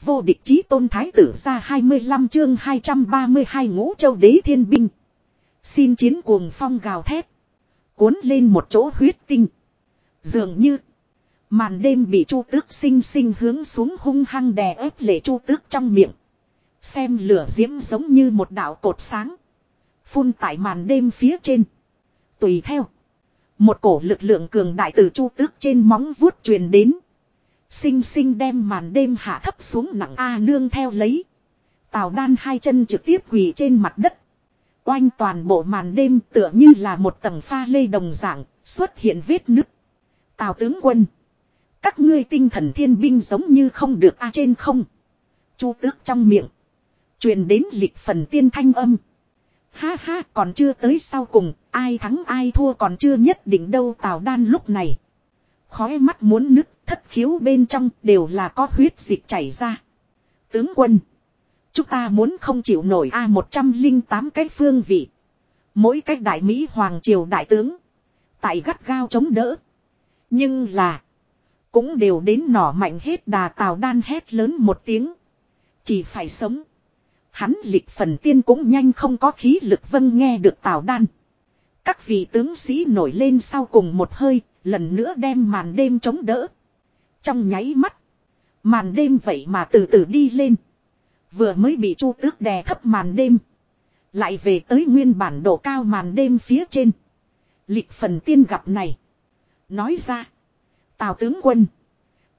Vô địch chí tôn thái tử ra 25 chương 232 ngũ châu đế thiên binh. Xin chiến cuồng phong gào thét. Cuốn lên một chỗ huyết tinh. Dường như. Màn đêm bị chu tước sinh sinh hướng xuống hung hăng đè ép lệ chu tước trong miệng. Xem lửa diễm giống như một đạo cột sáng. Phun tại màn đêm phía trên. Tùy theo. Một cổ lực lượng cường đại từ chu tước trên móng vuốt truyền đến. Sinh sinh đem màn đêm hạ thấp xuống nặng A nương theo lấy. Tào đan hai chân trực tiếp quỳ trên mặt đất. Oanh toàn bộ màn đêm tựa như là một tầng pha lê đồng dạng, xuất hiện vết nứt. Tào tướng quân. Các ngươi tinh thần thiên binh giống như không được A trên không. Chu tước trong miệng. truyền đến lịch phần tiên thanh âm. Ha ha còn chưa tới sau cùng, ai thắng ai thua còn chưa nhất định đâu Tào đan lúc này. Khói mắt muốn nứt thất khiếu bên trong đều là có huyết dịch chảy ra. Tướng quân. Chúng ta muốn không chịu nổi a một trăm linh tám cái phương vị. Mỗi cách đại Mỹ Hoàng Triều đại tướng. Tại gắt gao chống đỡ. Nhưng là. Cũng đều đến nỏ mạnh hết đà tào đan hét lớn một tiếng. Chỉ phải sống. Hắn lịch phần tiên cũng nhanh không có khí lực vân nghe được tào đan. Các vị tướng sĩ nổi lên sau cùng một hơi, lần nữa đem màn đêm chống đỡ. Trong nháy mắt, màn đêm vậy mà từ từ đi lên. Vừa mới bị chu tước đè thấp màn đêm. Lại về tới nguyên bản độ cao màn đêm phía trên. Lịch phần tiên gặp này. Nói ra. Tào tướng quân.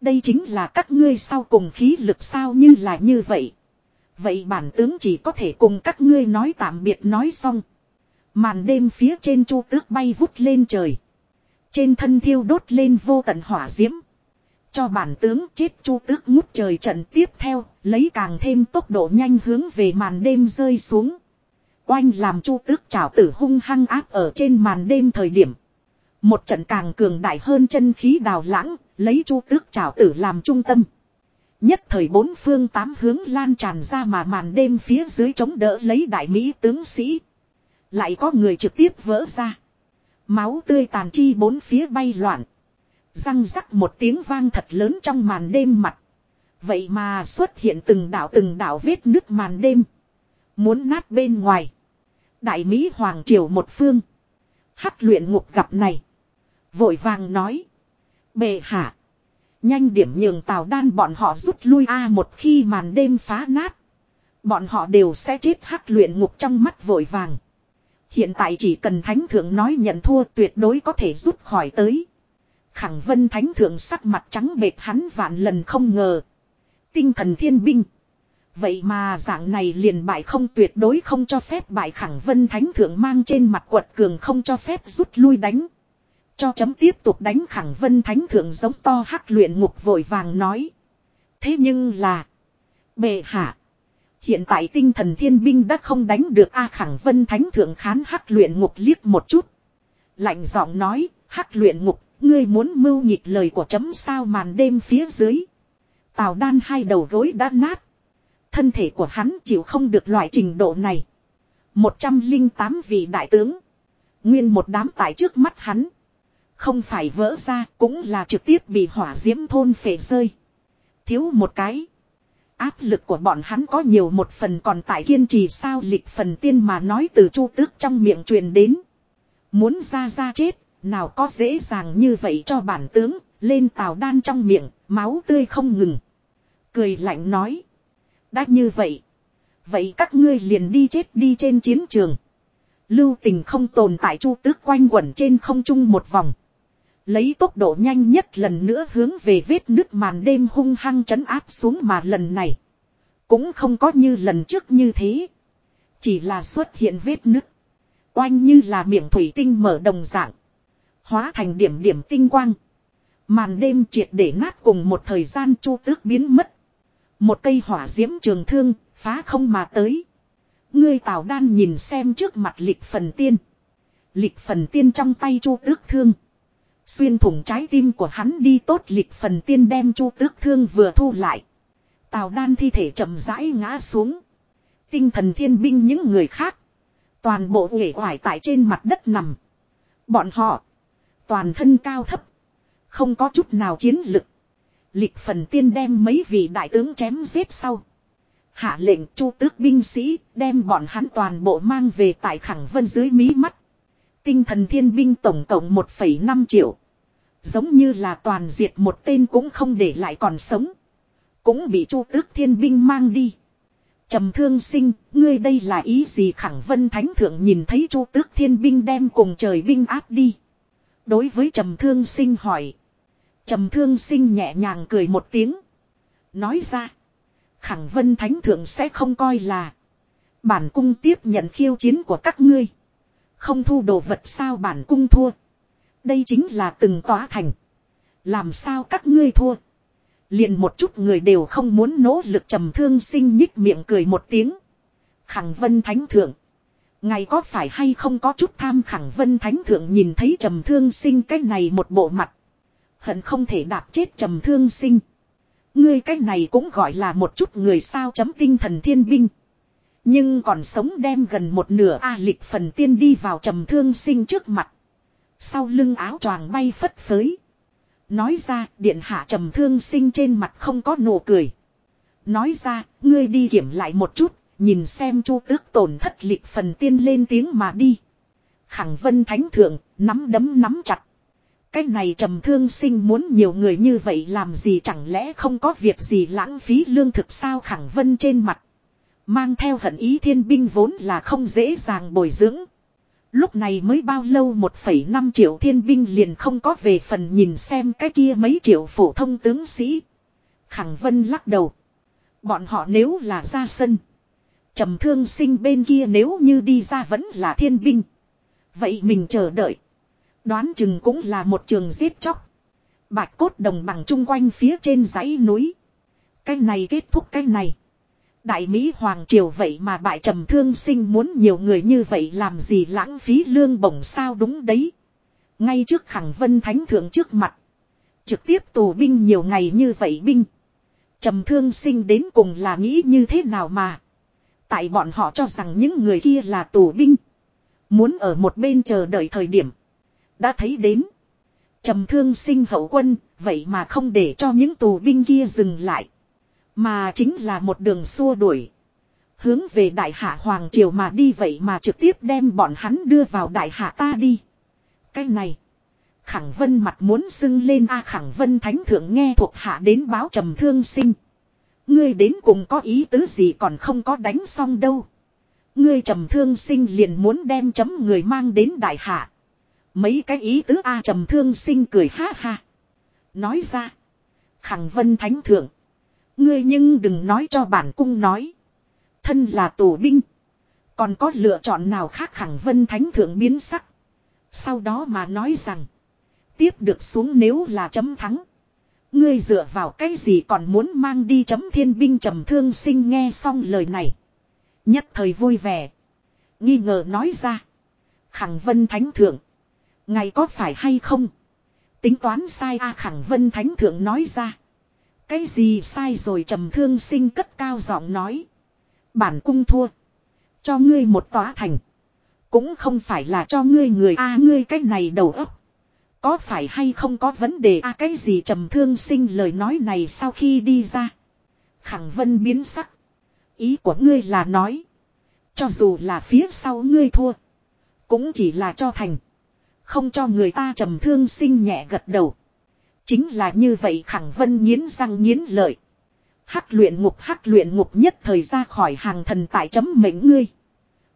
Đây chính là các ngươi sau cùng khí lực sao như là như vậy. Vậy bản tướng chỉ có thể cùng các ngươi nói tạm biệt nói xong. Màn đêm phía trên chu tước bay vút lên trời. Trên thân thiêu đốt lên vô tận hỏa diễm. Cho bản tướng chết chu tước ngút trời trận tiếp theo, lấy càng thêm tốc độ nhanh hướng về màn đêm rơi xuống. Oanh làm chu tước trảo tử hung hăng áp ở trên màn đêm thời điểm. Một trận càng cường đại hơn chân khí đào lãng, lấy chu tước trảo tử làm trung tâm. Nhất thời bốn phương tám hướng lan tràn ra mà màn đêm phía dưới chống đỡ lấy đại Mỹ tướng sĩ. Lại có người trực tiếp vỡ ra. Máu tươi tàn chi bốn phía bay loạn. Răng rắc một tiếng vang thật lớn trong màn đêm mặt. Vậy mà xuất hiện từng đảo từng đảo vết nứt màn đêm. Muốn nát bên ngoài. Đại Mỹ Hoàng Triều một phương. Hắc luyện ngục gặp này. Vội vàng nói. Bệ hạ. Nhanh điểm nhường tào đan bọn họ rút lui a một khi màn đêm phá nát. Bọn họ đều sẽ chết hắc luyện ngục trong mắt vội vàng. Hiện tại chỉ cần thánh thượng nói nhận thua tuyệt đối có thể rút khỏi tới. Khẳng vân thánh thượng sắc mặt trắng bệt hắn vạn lần không ngờ. Tinh thần thiên binh. Vậy mà dạng này liền bại không tuyệt đối không cho phép bại khẳng vân thánh thượng mang trên mặt quật cường không cho phép rút lui đánh. Cho chấm tiếp tục đánh khẳng vân thánh thượng giống to hắc luyện ngục vội vàng nói. Thế nhưng là. Bệ hạ. Hiện tại tinh thần thiên binh đã không đánh được A khẳng vân thánh thượng khán hắc luyện ngục liếc một chút. Lạnh giọng nói, hắc luyện ngục, ngươi muốn mưu nhịp lời của chấm sao màn đêm phía dưới. Tào đan hai đầu gối đã nát. Thân thể của hắn chịu không được loại trình độ này. 108 vị đại tướng. Nguyên một đám tại trước mắt hắn. Không phải vỡ ra cũng là trực tiếp bị hỏa diễm thôn phệ rơi. Thiếu một cái. Áp lực của bọn hắn có nhiều một phần còn tại kiên trì sao lịch phần tiên mà nói từ chu tước trong miệng truyền đến. Muốn ra ra chết, nào có dễ dàng như vậy cho bản tướng, lên tàu đan trong miệng, máu tươi không ngừng. Cười lạnh nói. Đã như vậy. Vậy các ngươi liền đi chết đi trên chiến trường. Lưu tình không tồn tại chu tước quanh quẩn trên không trung một vòng. Lấy tốc độ nhanh nhất lần nữa hướng về vết nước màn đêm hung hăng chấn áp xuống mà lần này. Cũng không có như lần trước như thế. Chỉ là xuất hiện vết nứt. Oanh như là miệng thủy tinh mở đồng dạng. Hóa thành điểm điểm tinh quang. Màn đêm triệt để nát cùng một thời gian chu tước biến mất. Một cây hỏa diễm trường thương, phá không mà tới. Ngươi tào đan nhìn xem trước mặt lịch phần tiên. Lịch phần tiên trong tay chu tước thương. Xuyên thủng trái tim của hắn đi tốt lịch phần tiên đem chu tước thương vừa thu lại. Tào đan thi thể chậm rãi ngã xuống. Tinh thần thiên binh những người khác. Toàn bộ nghệ hoài tại trên mặt đất nằm. Bọn họ. Toàn thân cao thấp. Không có chút nào chiến lực. Lịch phần tiên đem mấy vị đại tướng chém giết sau. Hạ lệnh chu tước binh sĩ đem bọn hắn toàn bộ mang về tại khẳng vân dưới mí mắt. Tinh thần thiên binh tổng cộng 1,5 triệu. Giống như là toàn diệt một tên cũng không để lại còn sống. Cũng bị chu tước thiên binh mang đi. trầm thương sinh, ngươi đây là ý gì khẳng vân thánh thượng nhìn thấy chu tước thiên binh đem cùng trời binh áp đi. Đối với trầm thương sinh hỏi. trầm thương sinh nhẹ nhàng cười một tiếng. Nói ra. Khẳng vân thánh thượng sẽ không coi là. Bản cung tiếp nhận khiêu chiến của các ngươi. Không thu đồ vật sao bản cung thua. Đây chính là từng tòa thành. Làm sao các ngươi thua. Liền một chút người đều không muốn nỗ lực trầm thương sinh nhích miệng cười một tiếng. Khẳng vân thánh thượng. Ngày có phải hay không có chút tham khẳng vân thánh thượng nhìn thấy trầm thương sinh cái này một bộ mặt. Hận không thể đạp chết trầm thương sinh. Ngươi cái này cũng gọi là một chút người sao chấm tinh thần thiên binh. Nhưng còn sống đem gần một nửa A lịch phần tiên đi vào trầm thương sinh trước mặt. Sau lưng áo choàng bay phất phới. Nói ra, điện hạ trầm thương sinh trên mặt không có nụ cười. Nói ra, ngươi đi kiểm lại một chút. Nhìn xem chu tước tổn thất lịch phần tiên lên tiếng mà đi. Khẳng vân thánh thượng nắm đấm nắm chặt. Cái này trầm thương sinh muốn nhiều người như vậy làm gì chẳng lẽ không có việc gì lãng phí lương thực sao khẳng vân trên mặt. Mang theo hận ý thiên binh vốn là không dễ dàng bồi dưỡng. Lúc này mới bao lâu 1,5 triệu thiên binh liền không có về phần nhìn xem cái kia mấy triệu phổ thông tướng sĩ. Khẳng vân lắc đầu. Bọn họ nếu là ra sân trầm thương sinh bên kia nếu như đi ra vẫn là thiên binh. Vậy mình chờ đợi. Đoán chừng cũng là một trường giết chóc. Bạch cốt đồng bằng chung quanh phía trên dãy núi. Cái này kết thúc cái này. Đại Mỹ Hoàng Triều vậy mà bại trầm thương sinh muốn nhiều người như vậy làm gì lãng phí lương bổng sao đúng đấy. Ngay trước khẳng vân thánh thượng trước mặt. Trực tiếp tù binh nhiều ngày như vậy binh. Trầm thương sinh đến cùng là nghĩ như thế nào mà. Tại bọn họ cho rằng những người kia là tù binh. Muốn ở một bên chờ đợi thời điểm. Đã thấy đến. Trầm thương sinh hậu quân, vậy mà không để cho những tù binh kia dừng lại. Mà chính là một đường xua đuổi. Hướng về đại hạ Hoàng Triều mà đi vậy mà trực tiếp đem bọn hắn đưa vào đại hạ ta đi. Cái này. Khẳng vân mặt muốn sưng lên a khẳng vân thánh thượng nghe thuộc hạ đến báo trầm thương sinh. Ngươi đến cùng có ý tứ gì còn không có đánh xong đâu. Ngươi trầm thương sinh liền muốn đem chấm người mang đến đại hạ. Mấy cái ý tứ A trầm thương sinh cười ha ha. Nói ra. Khẳng vân thánh thượng. Ngươi nhưng đừng nói cho bản cung nói. Thân là tù binh. Còn có lựa chọn nào khác khẳng vân thánh thượng biến sắc. Sau đó mà nói rằng. Tiếp được xuống nếu là chấm thắng. Ngươi dựa vào cái gì còn muốn mang đi chấm thiên binh trầm thương sinh nghe xong lời này. Nhất thời vui vẻ. Nghi ngờ nói ra. Khẳng vân thánh thượng. Ngày có phải hay không? Tính toán sai a à, khẳng vân thánh thượng nói ra. Cái gì sai rồi trầm thương sinh cất cao giọng nói. Bản cung thua. Cho ngươi một tòa thành. Cũng không phải là cho ngươi người a à, ngươi cái này đầu óc. Có phải hay không có vấn đề a cái gì trầm thương sinh lời nói này sau khi đi ra. Khẳng vân biến sắc. Ý của ngươi là nói. Cho dù là phía sau ngươi thua. Cũng chỉ là cho thành. Không cho người ta trầm thương sinh nhẹ gật đầu. Chính là như vậy khẳng vân nghiến răng nghiến lợi. Hắc luyện ngục, hắc luyện ngục nhất thời ra khỏi hàng thần tại chấm mệnh ngươi.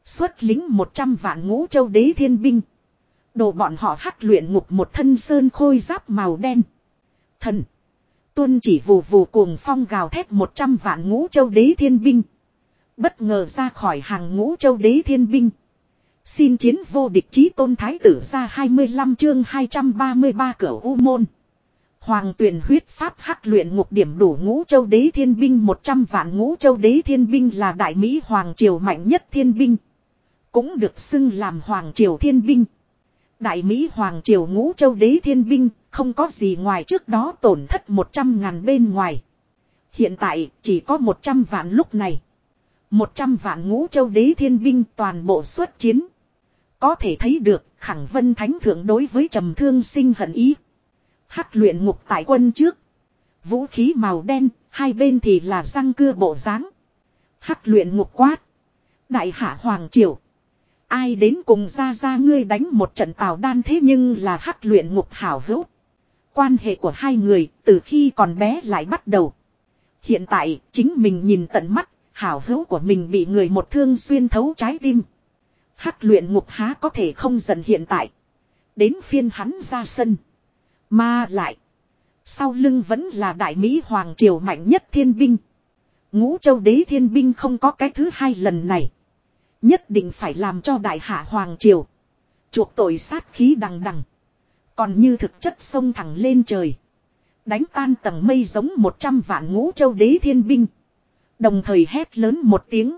Xuất lính 100 vạn ngũ châu đế thiên binh. Đồ bọn họ hắc luyện ngục một thân sơn khôi giáp màu đen. Thần. Tuân chỉ vù vù cuồng phong gào thét 100 vạn ngũ châu đế thiên binh. Bất ngờ ra khỏi hàng ngũ châu đế thiên binh. Xin chiến vô địch chí tôn thái tử ra 25 chương 233 cửa u môn. Hoàng tuyển huyết pháp hắc luyện ngục điểm đủ ngũ châu đế thiên binh 100 vạn ngũ châu đế thiên binh là đại Mỹ Hoàng triều mạnh nhất thiên binh. Cũng được xưng làm Hoàng triều thiên binh. Đại Mỹ Hoàng triều ngũ châu đế thiên binh không có gì ngoài trước đó tổn thất 100 ngàn bên ngoài. Hiện tại chỉ có 100 vạn lúc này. 100 vạn ngũ châu đế thiên binh toàn bộ xuất chiến. Có thể thấy được khẳng vân thánh thượng đối với trầm thương sinh hận ý. Hắc luyện ngục tại quân trước. Vũ khí màu đen, hai bên thì là răng cưa bộ dáng Hắc luyện ngục quát. Đại hạ Hoàng Triều. Ai đến cùng ra ra ngươi đánh một trận tào đan thế nhưng là hắc luyện ngục hảo hữu. Quan hệ của hai người từ khi còn bé lại bắt đầu. Hiện tại chính mình nhìn tận mắt, hảo hữu của mình bị người một thương xuyên thấu trái tim. Hắc luyện ngục há có thể không giận hiện tại. Đến phiên hắn ra sân. Mà lại. Sau lưng vẫn là đại Mỹ Hoàng Triều mạnh nhất thiên binh. Ngũ châu đế thiên binh không có cái thứ hai lần này. Nhất định phải làm cho đại hạ Hoàng Triều. Chuộc tội sát khí đằng đằng. Còn như thực chất sông thẳng lên trời. Đánh tan tầng mây giống một trăm vạn ngũ châu đế thiên binh. Đồng thời hét lớn một tiếng.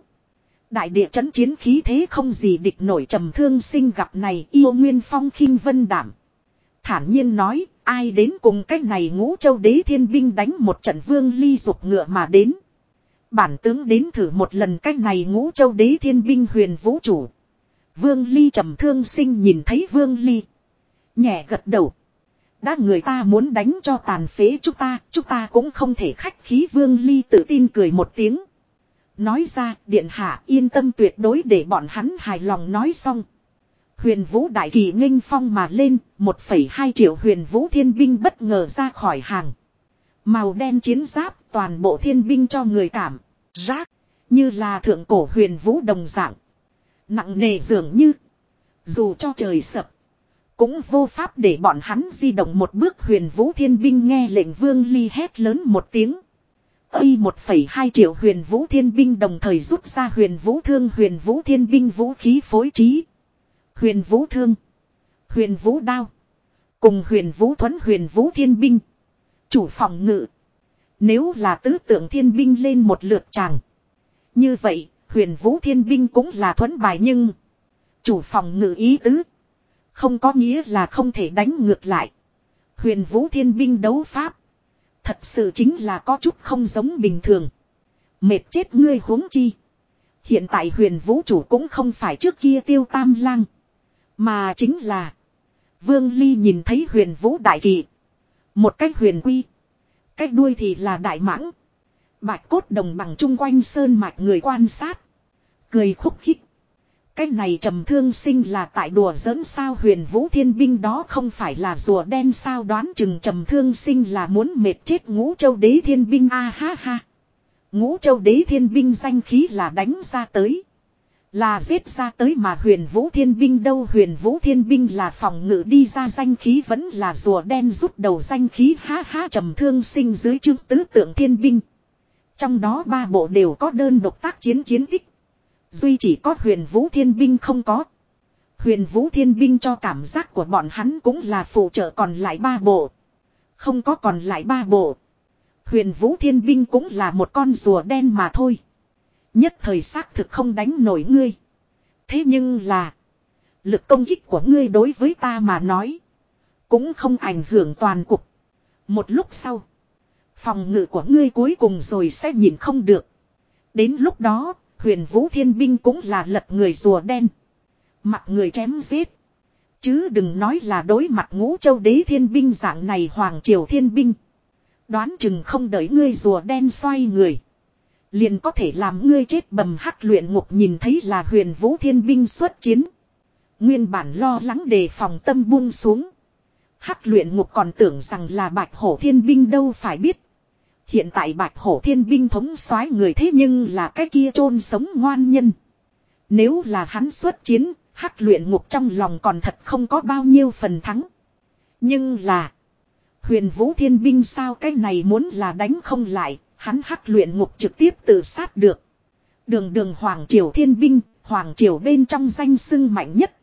Đại địa chấn chiến khí thế không gì địch nổi trầm thương sinh gặp này yêu nguyên phong khinh vân đảm. Thản nhiên nói, ai đến cùng cách này ngũ châu đế thiên binh đánh một trận vương ly dục ngựa mà đến. Bản tướng đến thử một lần cách này ngũ châu đế thiên binh huyền vũ chủ. Vương ly trầm thương sinh nhìn thấy vương ly. Nhẹ gật đầu. Đã người ta muốn đánh cho tàn phế chúng ta, chúng ta cũng không thể khách khí vương ly tự tin cười một tiếng. Nói ra, điện hạ yên tâm tuyệt đối để bọn hắn hài lòng nói xong. Huyền vũ đại kỳ nghênh phong mà lên, 1,2 triệu huyền vũ thiên binh bất ngờ ra khỏi hàng. Màu đen chiến giáp toàn bộ thiên binh cho người cảm, rác, như là thượng cổ huyền vũ đồng dạng. Nặng nề dường như, dù cho trời sập, cũng vô pháp để bọn hắn di động một bước huyền vũ thiên binh nghe lệnh vương ly hét lớn một tiếng. Y 1,2 triệu huyền vũ thiên binh đồng thời rút ra huyền vũ thương huyền vũ thiên binh vũ khí phối trí. Huyền vũ thương. Huyền vũ đao. Cùng huyền vũ thuẫn huyền vũ thiên binh. Chủ phòng ngự. Nếu là tứ tượng thiên binh lên một lượt chàng. Như vậy, huyền vũ thiên binh cũng là thuẫn bài nhưng. Chủ phòng ngự ý tứ. Không có nghĩa là không thể đánh ngược lại. Huyền vũ thiên binh đấu pháp. Thật sự chính là có chút không giống bình thường. Mệt chết ngươi huống chi. Hiện tại huyền vũ chủ cũng không phải trước kia tiêu tam lang. Mà chính là. Vương Ly nhìn thấy huyền vũ đại kỳ. Một cách huyền quy. Cách đuôi thì là đại mãng. Bạch cốt đồng bằng chung quanh sơn mạch người quan sát. Cười khúc khích. Cái này trầm thương sinh là tại đùa giỡn sao huyền vũ thiên binh đó không phải là rùa đen sao đoán chừng trầm thương sinh là muốn mệt chết ngũ châu đế thiên binh, a ha ha. Ngũ châu đế thiên binh danh khí là đánh ra tới. Là giết ra tới mà huyền vũ thiên binh đâu huyền vũ thiên binh là phòng ngự đi ra danh khí, vẫn là rùa đen rút đầu danh khí ha ha, trầm thương sinh dưới chương tứ tượng thiên binh. Trong đó ba bộ đều có đơn độc tác chiến chiến tích. Duy chỉ có huyền vũ thiên binh không có. Huyền vũ thiên binh cho cảm giác của bọn hắn cũng là phụ trợ còn lại ba bộ. Không có còn lại ba bộ. Huyền vũ thiên binh cũng là một con rùa đen mà thôi. Nhất thời xác thực không đánh nổi ngươi. Thế nhưng là. Lực công kích của ngươi đối với ta mà nói. Cũng không ảnh hưởng toàn cục. Một lúc sau. Phòng ngự của ngươi cuối cùng rồi sẽ nhìn không được. Đến lúc đó, huyền vũ thiên binh cũng là lật người rùa đen. Mặt người chém giết. Chứ đừng nói là đối mặt ngũ châu đế thiên binh dạng này hoàng triều thiên binh. Đoán chừng không đợi ngươi rùa đen xoay người. Liền có thể làm ngươi chết bầm hắc luyện ngục nhìn thấy là huyền vũ thiên binh xuất chiến. Nguyên bản lo lắng đề phòng tâm buông xuống. Hắc luyện ngục còn tưởng rằng là bạch hổ thiên binh đâu phải biết. Hiện tại bạch hổ thiên binh thống soái người thế nhưng là cái kia chôn sống ngoan nhân. Nếu là hắn xuất chiến, hắc luyện ngục trong lòng còn thật không có bao nhiêu phần thắng. Nhưng là, huyền vũ thiên binh sao cái này muốn là đánh không lại, hắn hắc luyện ngục trực tiếp tự sát được. Đường đường Hoàng Triều thiên binh, Hoàng Triều bên trong danh sưng mạnh nhất.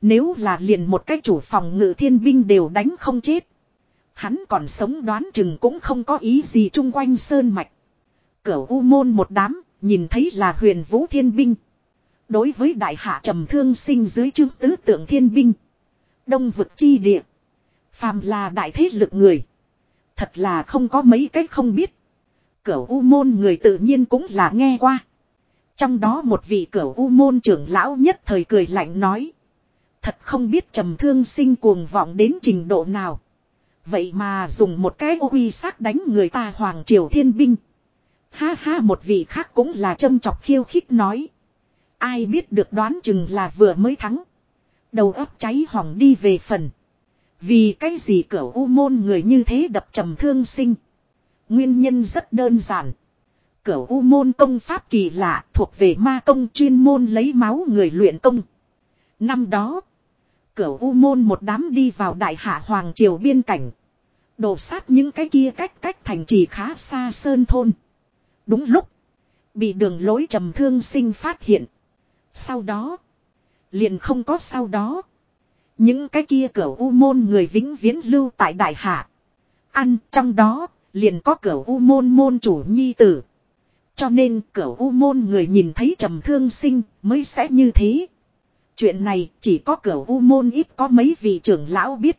Nếu là liền một cái chủ phòng ngự thiên binh đều đánh không chết. Hắn còn sống đoán chừng cũng không có ý gì chung quanh sơn mạch. Cửu U môn một đám, nhìn thấy là huyền vũ thiên binh. Đối với đại hạ trầm thương sinh dưới chương tứ tượng thiên binh. Đông vực chi địa. Phàm là đại thế lực người. Thật là không có mấy cách không biết. Cửu U môn người tự nhiên cũng là nghe qua. Trong đó một vị cửu U môn trưởng lão nhất thời cười lạnh nói. Thật không biết trầm thương sinh cuồng vọng đến trình độ nào. Vậy mà dùng một cái uy sắc đánh người ta hoàng triều thiên binh. Ha ha, một vị khác cũng là châm chọc khiêu khích nói. Ai biết được đoán chừng là vừa mới thắng. Đầu óc cháy hỏng đi về phần. Vì cái gì cửa u môn người như thế đập trầm thương sinh. Nguyên nhân rất đơn giản. Cửu u môn công pháp kỳ lạ thuộc về ma công chuyên môn lấy máu người luyện công. Năm đó, Cửu u môn một đám đi vào đại hạ hoàng triều biên cảnh. Đổ sát những cái kia cách cách thành trì khá xa sơn thôn. Đúng lúc, bị đường lối trầm thương sinh phát hiện. Sau đó, liền không có sau đó. Những cái kia Cửu u môn người vĩnh viễn lưu tại đại hạ. Ăn trong đó, liền có cửa u môn môn chủ nhi tử. Cho nên cửa u môn người nhìn thấy trầm thương sinh mới sẽ như thế. Chuyện này chỉ có cửa u môn ít có mấy vị trưởng lão biết.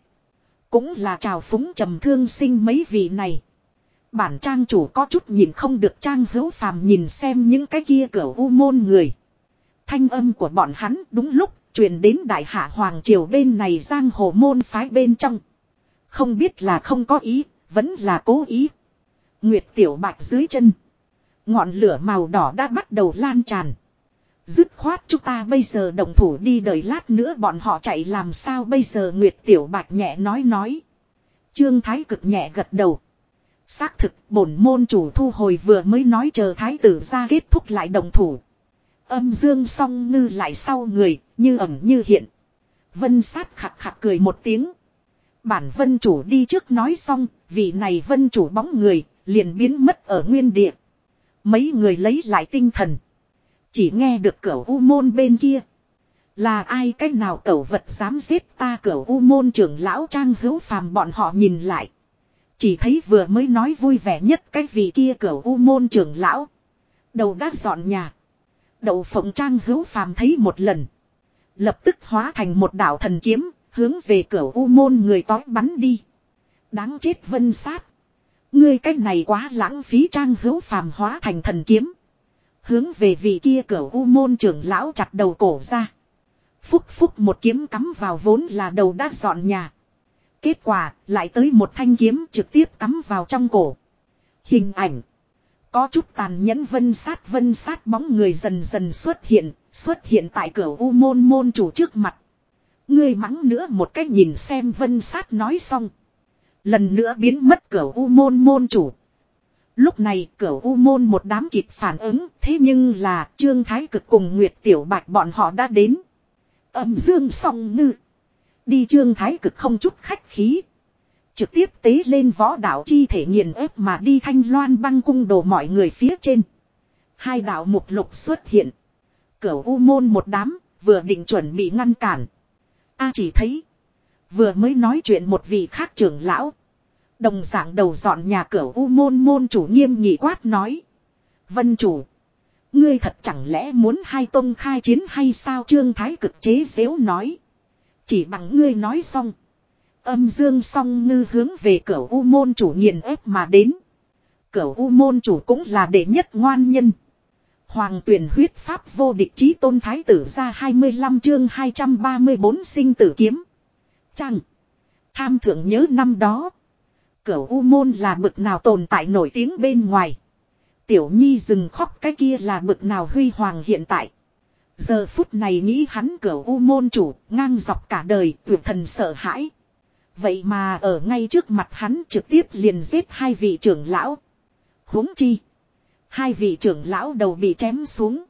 Cũng là chào phúng trầm thương sinh mấy vị này. Bản trang chủ có chút nhìn không được trang hữu phàm nhìn xem những cái kia cửa u môn người. Thanh âm của bọn hắn đúng lúc truyền đến đại hạ hoàng triều bên này giang hồ môn phái bên trong. Không biết là không có ý, vẫn là cố ý. Nguyệt tiểu bạch dưới chân. Ngọn lửa màu đỏ đã bắt đầu lan tràn. Dứt khoát chúng ta bây giờ đồng thủ đi đợi lát nữa bọn họ chạy làm sao bây giờ Nguyệt Tiểu Bạch nhẹ nói nói. Trương Thái cực nhẹ gật đầu. Xác thực bổn môn chủ thu hồi vừa mới nói chờ Thái tử ra kết thúc lại đồng thủ. Âm dương song ngư lại sau người, như ẩn như hiện. Vân sát khặt khặt cười một tiếng. Bản vân chủ đi trước nói xong, vị này vân chủ bóng người, liền biến mất ở nguyên địa. Mấy người lấy lại tinh thần. Chỉ nghe được cửa u môn bên kia. Là ai cách nào cẩu vật dám giết ta cửa u môn trưởng lão trang hữu phàm bọn họ nhìn lại. Chỉ thấy vừa mới nói vui vẻ nhất cái vị kia cửa u môn trưởng lão. Đầu đã dọn nhà. Đậu phộng trang hữu phàm thấy một lần. Lập tức hóa thành một đạo thần kiếm, hướng về cửa u môn người tói bắn đi. Đáng chết vân sát. Ngươi cách này quá lãng phí trang hữu phàm hóa thành thần kiếm. Hướng về vị kia cửa u môn trưởng lão chặt đầu cổ ra. Phúc phúc một kiếm cắm vào vốn là đầu đã dọn nhà. Kết quả lại tới một thanh kiếm trực tiếp cắm vào trong cổ. Hình ảnh. Có chút tàn nhẫn vân sát vân sát bóng người dần dần xuất hiện, xuất hiện tại cửa u môn môn chủ trước mặt. Ngươi mắng nữa một cách nhìn xem vân sát nói xong. Lần nữa biến mất cửa u môn môn chủ. Lúc này cửa u môn một đám kịp phản ứng thế nhưng là Trương Thái Cực cùng Nguyệt Tiểu Bạch bọn họ đã đến. Âm dương song ngư. Đi Trương Thái Cực không chút khách khí. Trực tiếp tế lên võ đạo chi thể nghiền ép mà đi thanh loan băng cung đồ mọi người phía trên. Hai đạo mục lục xuất hiện. Cửa u môn một đám, vừa định chuẩn bị ngăn cản. A chỉ thấy. Vừa mới nói chuyện một vị khác trưởng lão. Đồng dạng đầu dọn nhà cửa u môn môn chủ nghiêm nghị quát nói. Vân chủ. Ngươi thật chẳng lẽ muốn hai tông khai chiến hay sao trương thái cực chế xếu nói. Chỉ bằng ngươi nói xong. Âm dương song ngư hướng về cửa u môn chủ nghiền ép mà đến. Cửa u môn chủ cũng là đệ nhất ngoan nhân. Hoàng tuyển huyết pháp vô địch chí tôn thái tử ra 25 chương 234 sinh tử kiếm. Chẳng. Tham thượng nhớ năm đó. Cửu U Môn là bực nào tồn tại nổi tiếng bên ngoài. Tiểu Nhi dừng khóc cái kia là bực nào huy hoàng hiện tại. Giờ phút này nghĩ hắn cửu U Môn chủ, ngang dọc cả đời, tuyệt thần sợ hãi. Vậy mà ở ngay trước mặt hắn trực tiếp liền giết hai vị trưởng lão. huống chi. Hai vị trưởng lão đầu bị chém xuống.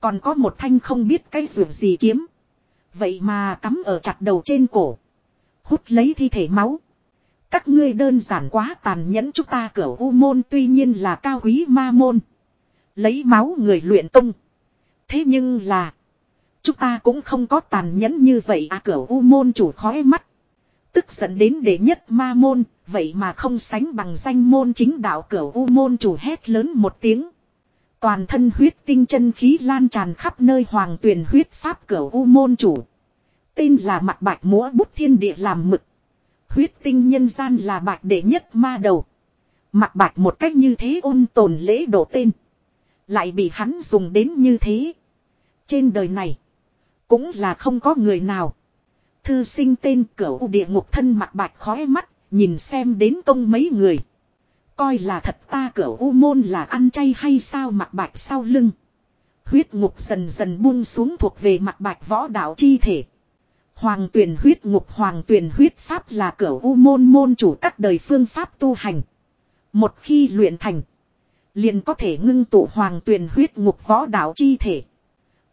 Còn có một thanh không biết cái ruộng gì kiếm. Vậy mà cắm ở chặt đầu trên cổ. Hút lấy thi thể máu. Các ngươi đơn giản quá tàn nhẫn chúng ta cửa u môn tuy nhiên là cao quý ma môn. Lấy máu người luyện tung. Thế nhưng là. Chúng ta cũng không có tàn nhẫn như vậy à cửa u môn chủ khói mắt. Tức giận đến đệ nhất ma môn. Vậy mà không sánh bằng danh môn chính đạo cửa u môn chủ hét lớn một tiếng. Toàn thân huyết tinh chân khí lan tràn khắp nơi hoàng tuyển huyết pháp cửa u môn chủ. Tên là mặt bạch múa bút thiên địa làm mực. Huyết tinh nhân gian là bạch đệ nhất ma đầu. Mặt bạch một cách như thế ôn tồn lễ độ tên. Lại bị hắn dùng đến như thế. Trên đời này. Cũng là không có người nào. Thư sinh tên cửu địa ngục thân mặt bạch khói mắt. nhìn xem đến công mấy người. Coi là thật ta cửa u môn là ăn chay hay sao mặt bạch sau lưng. Huyết ngục dần dần buông xuống thuộc về mặt bạch võ đạo chi thể. Hoàng tuyển huyết ngục, hoàng tuyển huyết pháp là cửa u môn môn chủ các đời phương pháp tu hành. Một khi luyện thành. Liền có thể ngưng tụ hoàng tuyển huyết ngục võ đạo chi thể.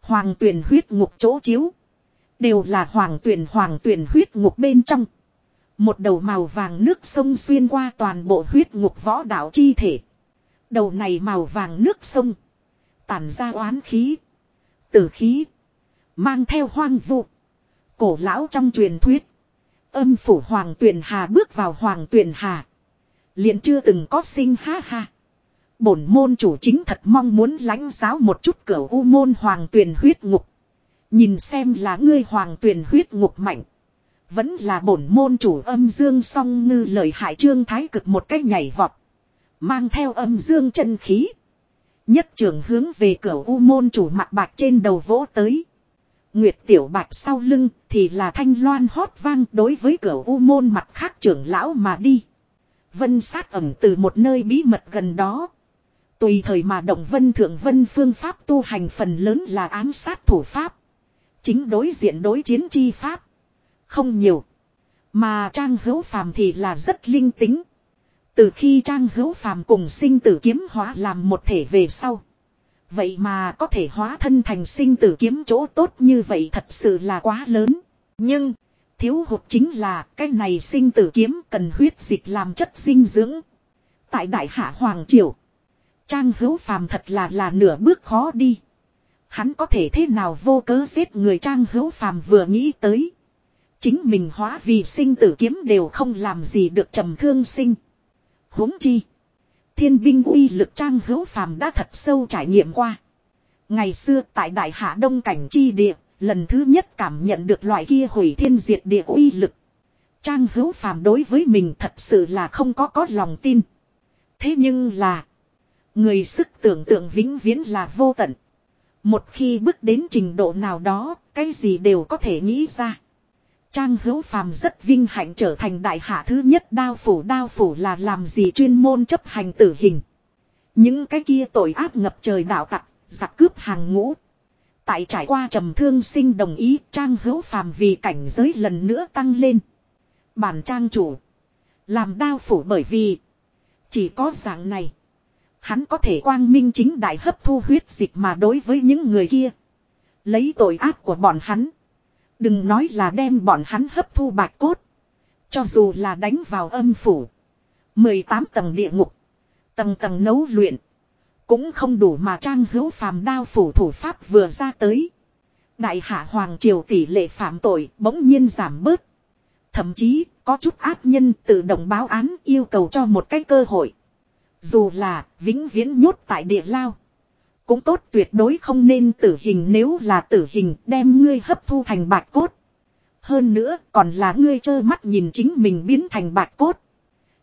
Hoàng tuyển huyết ngục chỗ chiếu. Đều là hoàng tuyển hoàng tuyển huyết ngục bên trong. Một đầu màu vàng nước sông xuyên qua toàn bộ huyết ngục võ đạo chi thể. Đầu này màu vàng nước sông. Tản ra oán khí. Tử khí. Mang theo hoang vụ. Cổ lão trong truyền thuyết. Âm phủ hoàng tuyển hà bước vào hoàng tuyển hà. liền chưa từng có sinh ha ha. Bổn môn chủ chính thật mong muốn lãnh giáo một chút cửa u môn hoàng tuyển huyết ngục. Nhìn xem là ngươi hoàng tuyển huyết ngục mạnh. Vẫn là bổn môn chủ âm dương song ngư lời hại trương thái cực một cách nhảy vọt. Mang theo âm dương chân khí. Nhất trường hướng về cửa u môn chủ mặt bạc trên đầu vỗ tới. Nguyệt tiểu bạc sau lưng thì là thanh loan hót vang đối với cửa u môn mặt khác trưởng lão mà đi. Vân sát ẩm từ một nơi bí mật gần đó. Tùy thời mà động vân thượng vân phương pháp tu hành phần lớn là ám sát thủ pháp. Chính đối diện đối chiến chi pháp. Không nhiều. Mà trang hữu phàm thì là rất linh tính. Từ khi trang hữu phàm cùng sinh tử kiếm hóa làm một thể về sau. Vậy mà có thể hóa thân thành sinh tử kiếm chỗ tốt như vậy thật sự là quá lớn. Nhưng, thiếu hụt chính là cái này sinh tử kiếm cần huyết dịch làm chất dinh dưỡng. Tại đại hạ Hoàng Triều, Trang hữu phàm thật là là nửa bước khó đi. Hắn có thể thế nào vô cớ giết người Trang hữu phàm vừa nghĩ tới. Chính mình hóa vì sinh tử kiếm đều không làm gì được trầm thương sinh. huống chi. Thiên binh uy lực Trang hữu phàm đã thật sâu trải nghiệm qua. Ngày xưa tại đại hạ đông cảnh chi địa, lần thứ nhất cảm nhận được loại kia hủy thiên diệt địa uy lực. Trang hữu phàm đối với mình thật sự là không có có lòng tin. Thế nhưng là, người sức tưởng tượng vĩnh viễn là vô tận. Một khi bước đến trình độ nào đó, cái gì đều có thể nghĩ ra. Trang hữu phàm rất vinh hạnh trở thành đại hạ thứ nhất đao phủ. Đao phủ là làm gì chuyên môn chấp hành tử hình. Những cái kia tội ác ngập trời đạo tặc, giặc cướp hàng ngũ. Tại trải qua trầm thương sinh đồng ý trang hữu phàm vì cảnh giới lần nữa tăng lên. Bản trang chủ. Làm đao phủ bởi vì. Chỉ có dạng này. Hắn có thể quang minh chính đại hấp thu huyết dịch mà đối với những người kia. Lấy tội ác của bọn hắn. Đừng nói là đem bọn hắn hấp thu bạch cốt. Cho dù là đánh vào âm phủ. 18 tầng địa ngục. Tầng tầng nấu luyện. Cũng không đủ mà trang hữu phàm đao phủ thủ pháp vừa ra tới. Đại hạ Hoàng Triều tỷ lệ phạm tội bỗng nhiên giảm bớt. Thậm chí, có chút ác nhân tự động báo án yêu cầu cho một cái cơ hội. Dù là vĩnh viễn nhốt tại địa lao. Cũng tốt tuyệt đối không nên tử hình nếu là tử hình đem ngươi hấp thu thành bạch cốt. Hơn nữa còn là ngươi trơ mắt nhìn chính mình biến thành bạch cốt.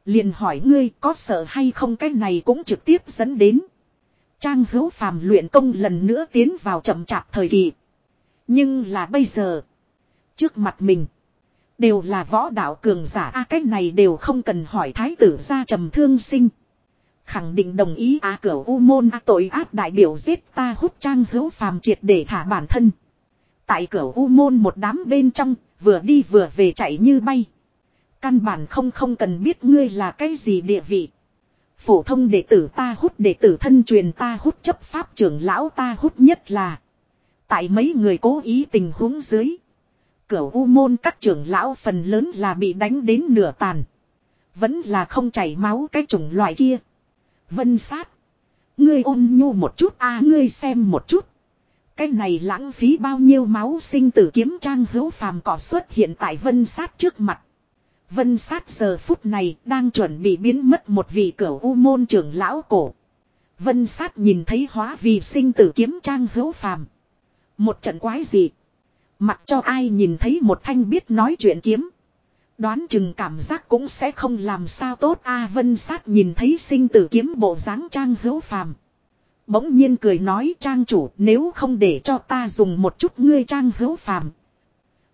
Liền hỏi ngươi có sợ hay không cái này cũng trực tiếp dẫn đến. Trang hữu phàm luyện công lần nữa tiến vào chậm chạp thời kỳ. Nhưng là bây giờ. Trước mặt mình. Đều là võ đạo cường giả a à, cái này đều không cần hỏi thái tử ra trầm thương sinh. Khẳng định đồng ý á à, cửa u môn a à, tội ác đại biểu giết ta hút trang hữu phàm triệt để thả bản thân. Tại cửa u môn một đám bên trong, vừa đi vừa về chạy như bay. Căn bản không không cần biết ngươi là cái gì địa vị. Phổ thông đệ tử ta hút đệ tử thân truyền ta hút chấp pháp trưởng lão ta hút nhất là. Tại mấy người cố ý tình huống dưới. Cửu u môn các trưởng lão phần lớn là bị đánh đến nửa tàn. Vẫn là không chảy máu cái chủng loại kia. Vân sát. Ngươi ôn nhu một chút, a, ngươi xem một chút. Cái này lãng phí bao nhiêu máu sinh tử kiếm trang hữu phàm cỏ xuất hiện tại vân sát trước mặt. Vân sát giờ phút này đang chuẩn bị biến mất một vị cửu u môn trưởng lão cổ. Vân sát nhìn thấy hóa vì sinh tử kiếm trang hữu phàm. Một trận quái gì. Mặc cho ai nhìn thấy một thanh biết nói chuyện kiếm. Đoán chừng cảm giác cũng sẽ không làm sao tốt a vân sát nhìn thấy sinh tử kiếm bộ dáng trang hữu phàm. Bỗng nhiên cười nói trang chủ nếu không để cho ta dùng một chút ngươi trang hữu phàm.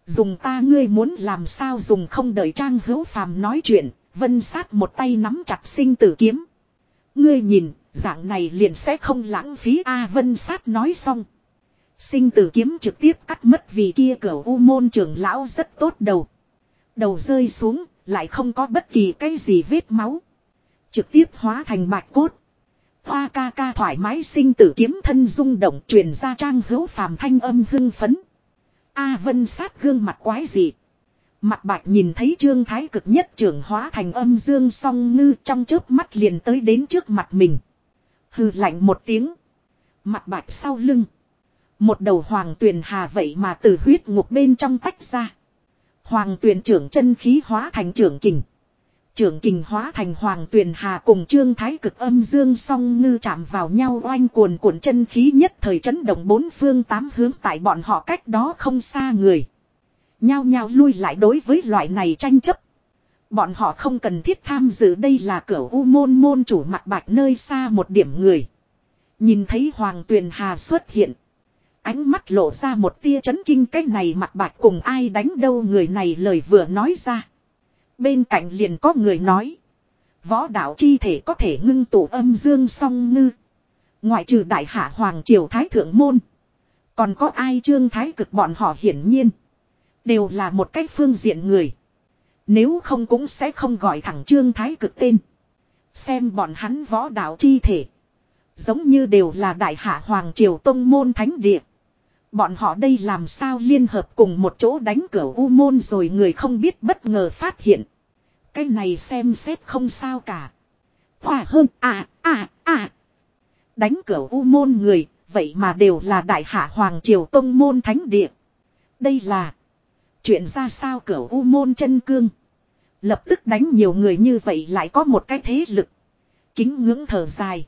Dùng ta ngươi muốn làm sao dùng không đợi trang hữu phàm nói chuyện, Vân sát một tay nắm chặt sinh tử kiếm. Ngươi nhìn, dạng này liền sẽ không lãng phí A Vân sát nói xong. Sinh tử kiếm trực tiếp cắt mất vì kia cửa u môn trưởng lão rất tốt đầu. Đầu rơi xuống, lại không có bất kỳ cái gì vết máu. Trực tiếp hóa thành bạch cốt. Hoa ca ca thoải mái sinh tử kiếm thân rung động truyền ra trang hữu phàm thanh âm hưng phấn. A vân sát gương mặt quái dị. Mặt bạch nhìn thấy trương thái cực nhất trưởng hóa thành âm dương song ngư trong chớp mắt liền tới đến trước mặt mình. Hừ lạnh một tiếng. Mặt bạch sau lưng. Một đầu hoàng tuyền hà vậy mà từ huyết ngục bên trong tách ra. Hoàng tuyền trưởng chân khí hóa thành trưởng kình. Trưởng kình hóa thành hoàng tuyền hà cùng trương thái cực âm dương song ngư chạm vào nhau oanh cuồn cuộn chân khí nhất thời chấn động bốn phương tám hướng tại bọn họ cách đó không xa người. Nhao nhao lui lại đối với loại này tranh chấp. Bọn họ không cần thiết tham dự đây là cửa u môn môn chủ mặt bạch nơi xa một điểm người. Nhìn thấy hoàng tuyền hà xuất hiện. Ánh mắt lộ ra một tia chấn kinh, cái này mặt bạch cùng ai đánh đâu, người này lời vừa nói ra. Bên cạnh liền có người nói. Võ đạo chi thể có thể ngưng tụ âm dương song ngư. Ngoại trừ đại hạ hoàng triều thái thượng môn. Còn có ai trương thái cực bọn họ hiển nhiên. Đều là một cách phương diện người. Nếu không cũng sẽ không gọi thẳng trương thái cực tên. Xem bọn hắn võ đạo chi thể. Giống như đều là đại hạ hoàng triều tông môn thánh địa. Bọn họ đây làm sao liên hợp cùng một chỗ đánh cửa u môn rồi người không biết bất ngờ phát hiện. Cái này xem xét không sao cả. Hòa hơn à à à. Đánh cửa u môn người, vậy mà đều là đại hạ hoàng triều tông môn thánh địa. Đây là chuyện ra sao cửa u môn chân cương. Lập tức đánh nhiều người như vậy lại có một cái thế lực. Kính ngưỡng thở dài.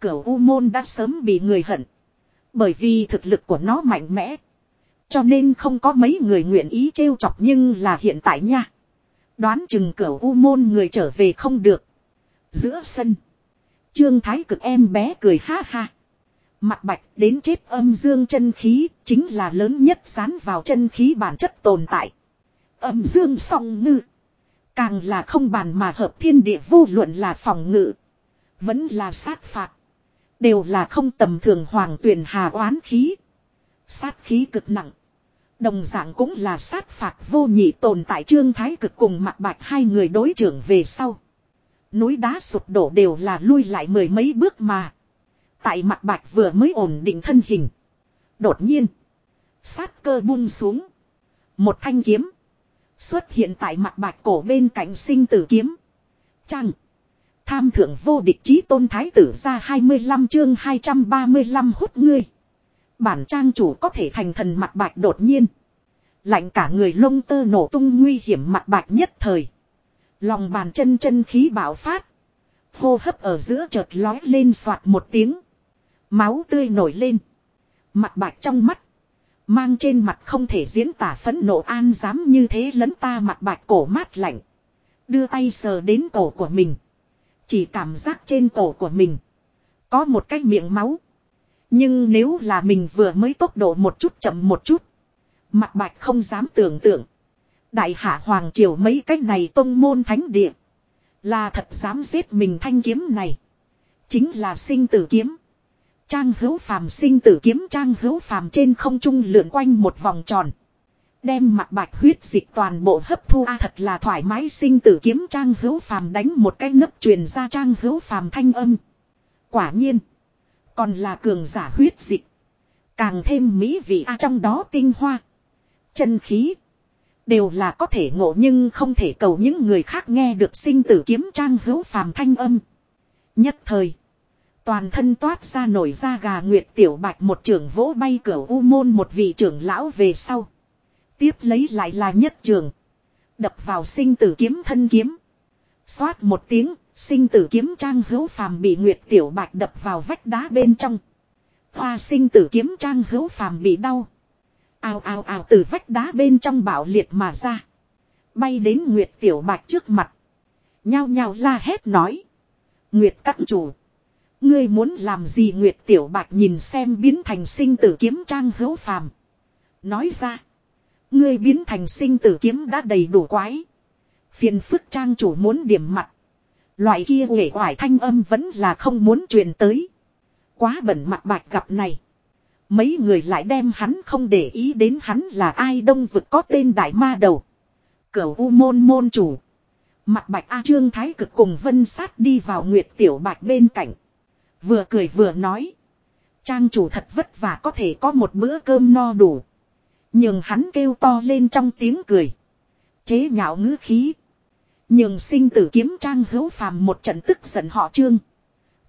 Cửa u môn đã sớm bị người hận. Bởi vì thực lực của nó mạnh mẽ. Cho nên không có mấy người nguyện ý trêu chọc nhưng là hiện tại nha. Đoán chừng cửa u môn người trở về không được. Giữa sân. Trương Thái cực em bé cười ha ha. Mặt bạch đến chết âm dương chân khí chính là lớn nhất sán vào chân khí bản chất tồn tại. Âm dương song ngư. Càng là không bàn mà hợp thiên địa vô luận là phòng ngự. Vẫn là sát phạt. Đều là không tầm thường hoàng tuyển hà oán khí. Sát khí cực nặng. Đồng dạng cũng là sát phạt vô nhị tồn tại trương thái cực cùng mặt bạch hai người đối trưởng về sau. Núi đá sụp đổ đều là lui lại mười mấy bước mà. Tại mặt bạch vừa mới ổn định thân hình. Đột nhiên. Sát cơ buông xuống. Một thanh kiếm. Xuất hiện tại mặt bạch cổ bên cạnh sinh tử kiếm. Trăng. Tham thượng vô địch chí tôn thái tử ra 25 chương 235 hút ngươi. Bản trang chủ có thể thành thần mặt bạch đột nhiên. Lạnh cả người lông tơ nổ tung nguy hiểm mặt bạch nhất thời. Lòng bàn chân chân khí bạo phát. Hô hấp ở giữa chợt lói lên soạt một tiếng. Máu tươi nổi lên. Mặt bạch trong mắt. Mang trên mặt không thể diễn tả phẫn nộ an dám như thế lấn ta mặt bạch cổ mát lạnh. Đưa tay sờ đến cổ của mình. Chỉ cảm giác trên cổ của mình. Có một cái miệng máu. Nhưng nếu là mình vừa mới tốc độ một chút chậm một chút. Mặt bạch không dám tưởng tượng. Đại hạ hoàng triều mấy cái này tông môn thánh địa. Là thật dám giết mình thanh kiếm này. Chính là sinh tử kiếm. Trang hữu phàm sinh tử kiếm, trang hữu phàm trên không trung lượn quanh một vòng tròn. Đem mặt bạch huyết dịch toàn bộ hấp thu a, thật là thoải mái, sinh tử kiếm trang hữu phàm đánh một cái nấc truyền ra trang hữu phàm thanh âm. Quả nhiên. Còn là cường giả huyết dịch. Càng thêm mỹ vị, a, trong đó tinh hoa. Chân khí. Đều là có thể ngộ nhưng không thể cầu những người khác nghe được sinh tử kiếm trang hữu phàm thanh âm. Nhất thời. Toàn thân toát ra nổi ra gà nguyệt tiểu bạch một trưởng vỗ bay cửa u môn một vị trưởng lão về sau. Tiếp lấy lại là nhất trường. Đập vào sinh tử kiếm thân kiếm. Xoát một tiếng, sinh tử kiếm trang hữu phàm bị Nguyệt Tiểu Bạch đập vào vách đá bên trong. Hoa sinh tử kiếm trang hữu phàm bị đau. Ào ào ào từ vách đá bên trong bảo liệt mà ra. Bay đến Nguyệt Tiểu Bạch trước mặt. Nhao nhao la hét nói. Nguyệt các chủ. Ngươi muốn làm gì Nguyệt Tiểu Bạch nhìn xem biến thành sinh tử kiếm trang hữu phàm. Nói ra. Ngươi biến thành sinh tử kiếm đã đầy đủ quái. Phiền phức trang chủ muốn điểm mặt. Loại kia nghệ hoài thanh âm vẫn là không muốn truyền tới. Quá bẩn mặt bạch gặp này. Mấy người lại đem hắn không để ý đến hắn là ai đông vực có tên đại ma đầu. Cửu u môn môn chủ. Mặt bạch A Trương Thái cực cùng vân sát đi vào Nguyệt Tiểu Bạch bên cạnh. Vừa cười vừa nói. Trang chủ thật vất vả có thể có một bữa cơm no đủ. Nhưng hắn kêu to lên trong tiếng cười. Chế nhạo ngữ khí. Nhưng sinh tử kiếm trang hữu phàm một trận tức giận họ trương.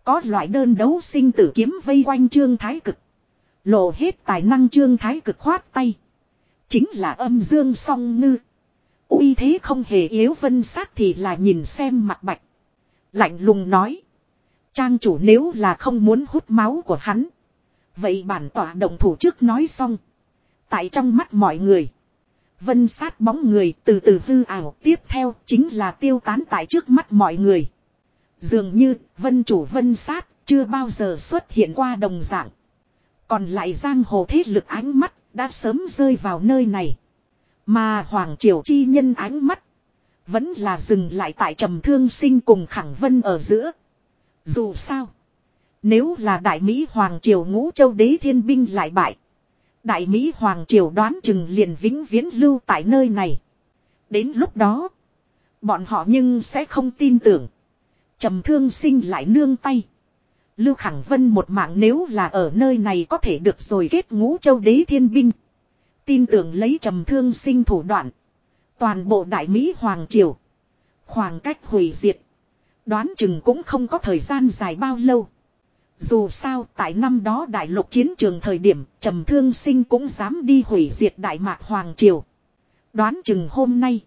Có loại đơn đấu sinh tử kiếm vây quanh trương thái cực. Lộ hết tài năng trương thái cực khoát tay. Chính là âm dương song ngư. uy thế không hề yếu vân sát thì là nhìn xem mặt bạch. Lạnh lùng nói. Trang chủ nếu là không muốn hút máu của hắn. Vậy bản tỏa động thủ trước nói xong. Tại trong mắt mọi người. Vân sát bóng người từ từ hư ảo tiếp theo chính là tiêu tán tại trước mắt mọi người. Dường như, vân chủ vân sát chưa bao giờ xuất hiện qua đồng dạng. Còn lại giang hồ thế lực ánh mắt đã sớm rơi vào nơi này. Mà Hoàng Triều Chi nhân ánh mắt vẫn là dừng lại tại trầm thương sinh cùng khẳng vân ở giữa. Dù sao. Nếu là Đại Mỹ Hoàng Triều ngũ châu đế thiên binh lại bại. Đại Mỹ Hoàng Triều đoán chừng liền vĩnh viễn lưu tại nơi này. Đến lúc đó. Bọn họ nhưng sẽ không tin tưởng. trầm thương sinh lại nương tay. Lưu Khẳng Vân một mạng nếu là ở nơi này có thể được rồi kết ngũ châu đế thiên binh. Tin tưởng lấy trầm thương sinh thủ đoạn. Toàn bộ Đại Mỹ Hoàng Triều. Khoảng cách hủy diệt. Đoán chừng cũng không có thời gian dài bao lâu. Dù sao, tại năm đó đại lục chiến trường thời điểm, trầm thương sinh cũng dám đi hủy diệt đại mạc Hoàng Triều. Đoán chừng hôm nay.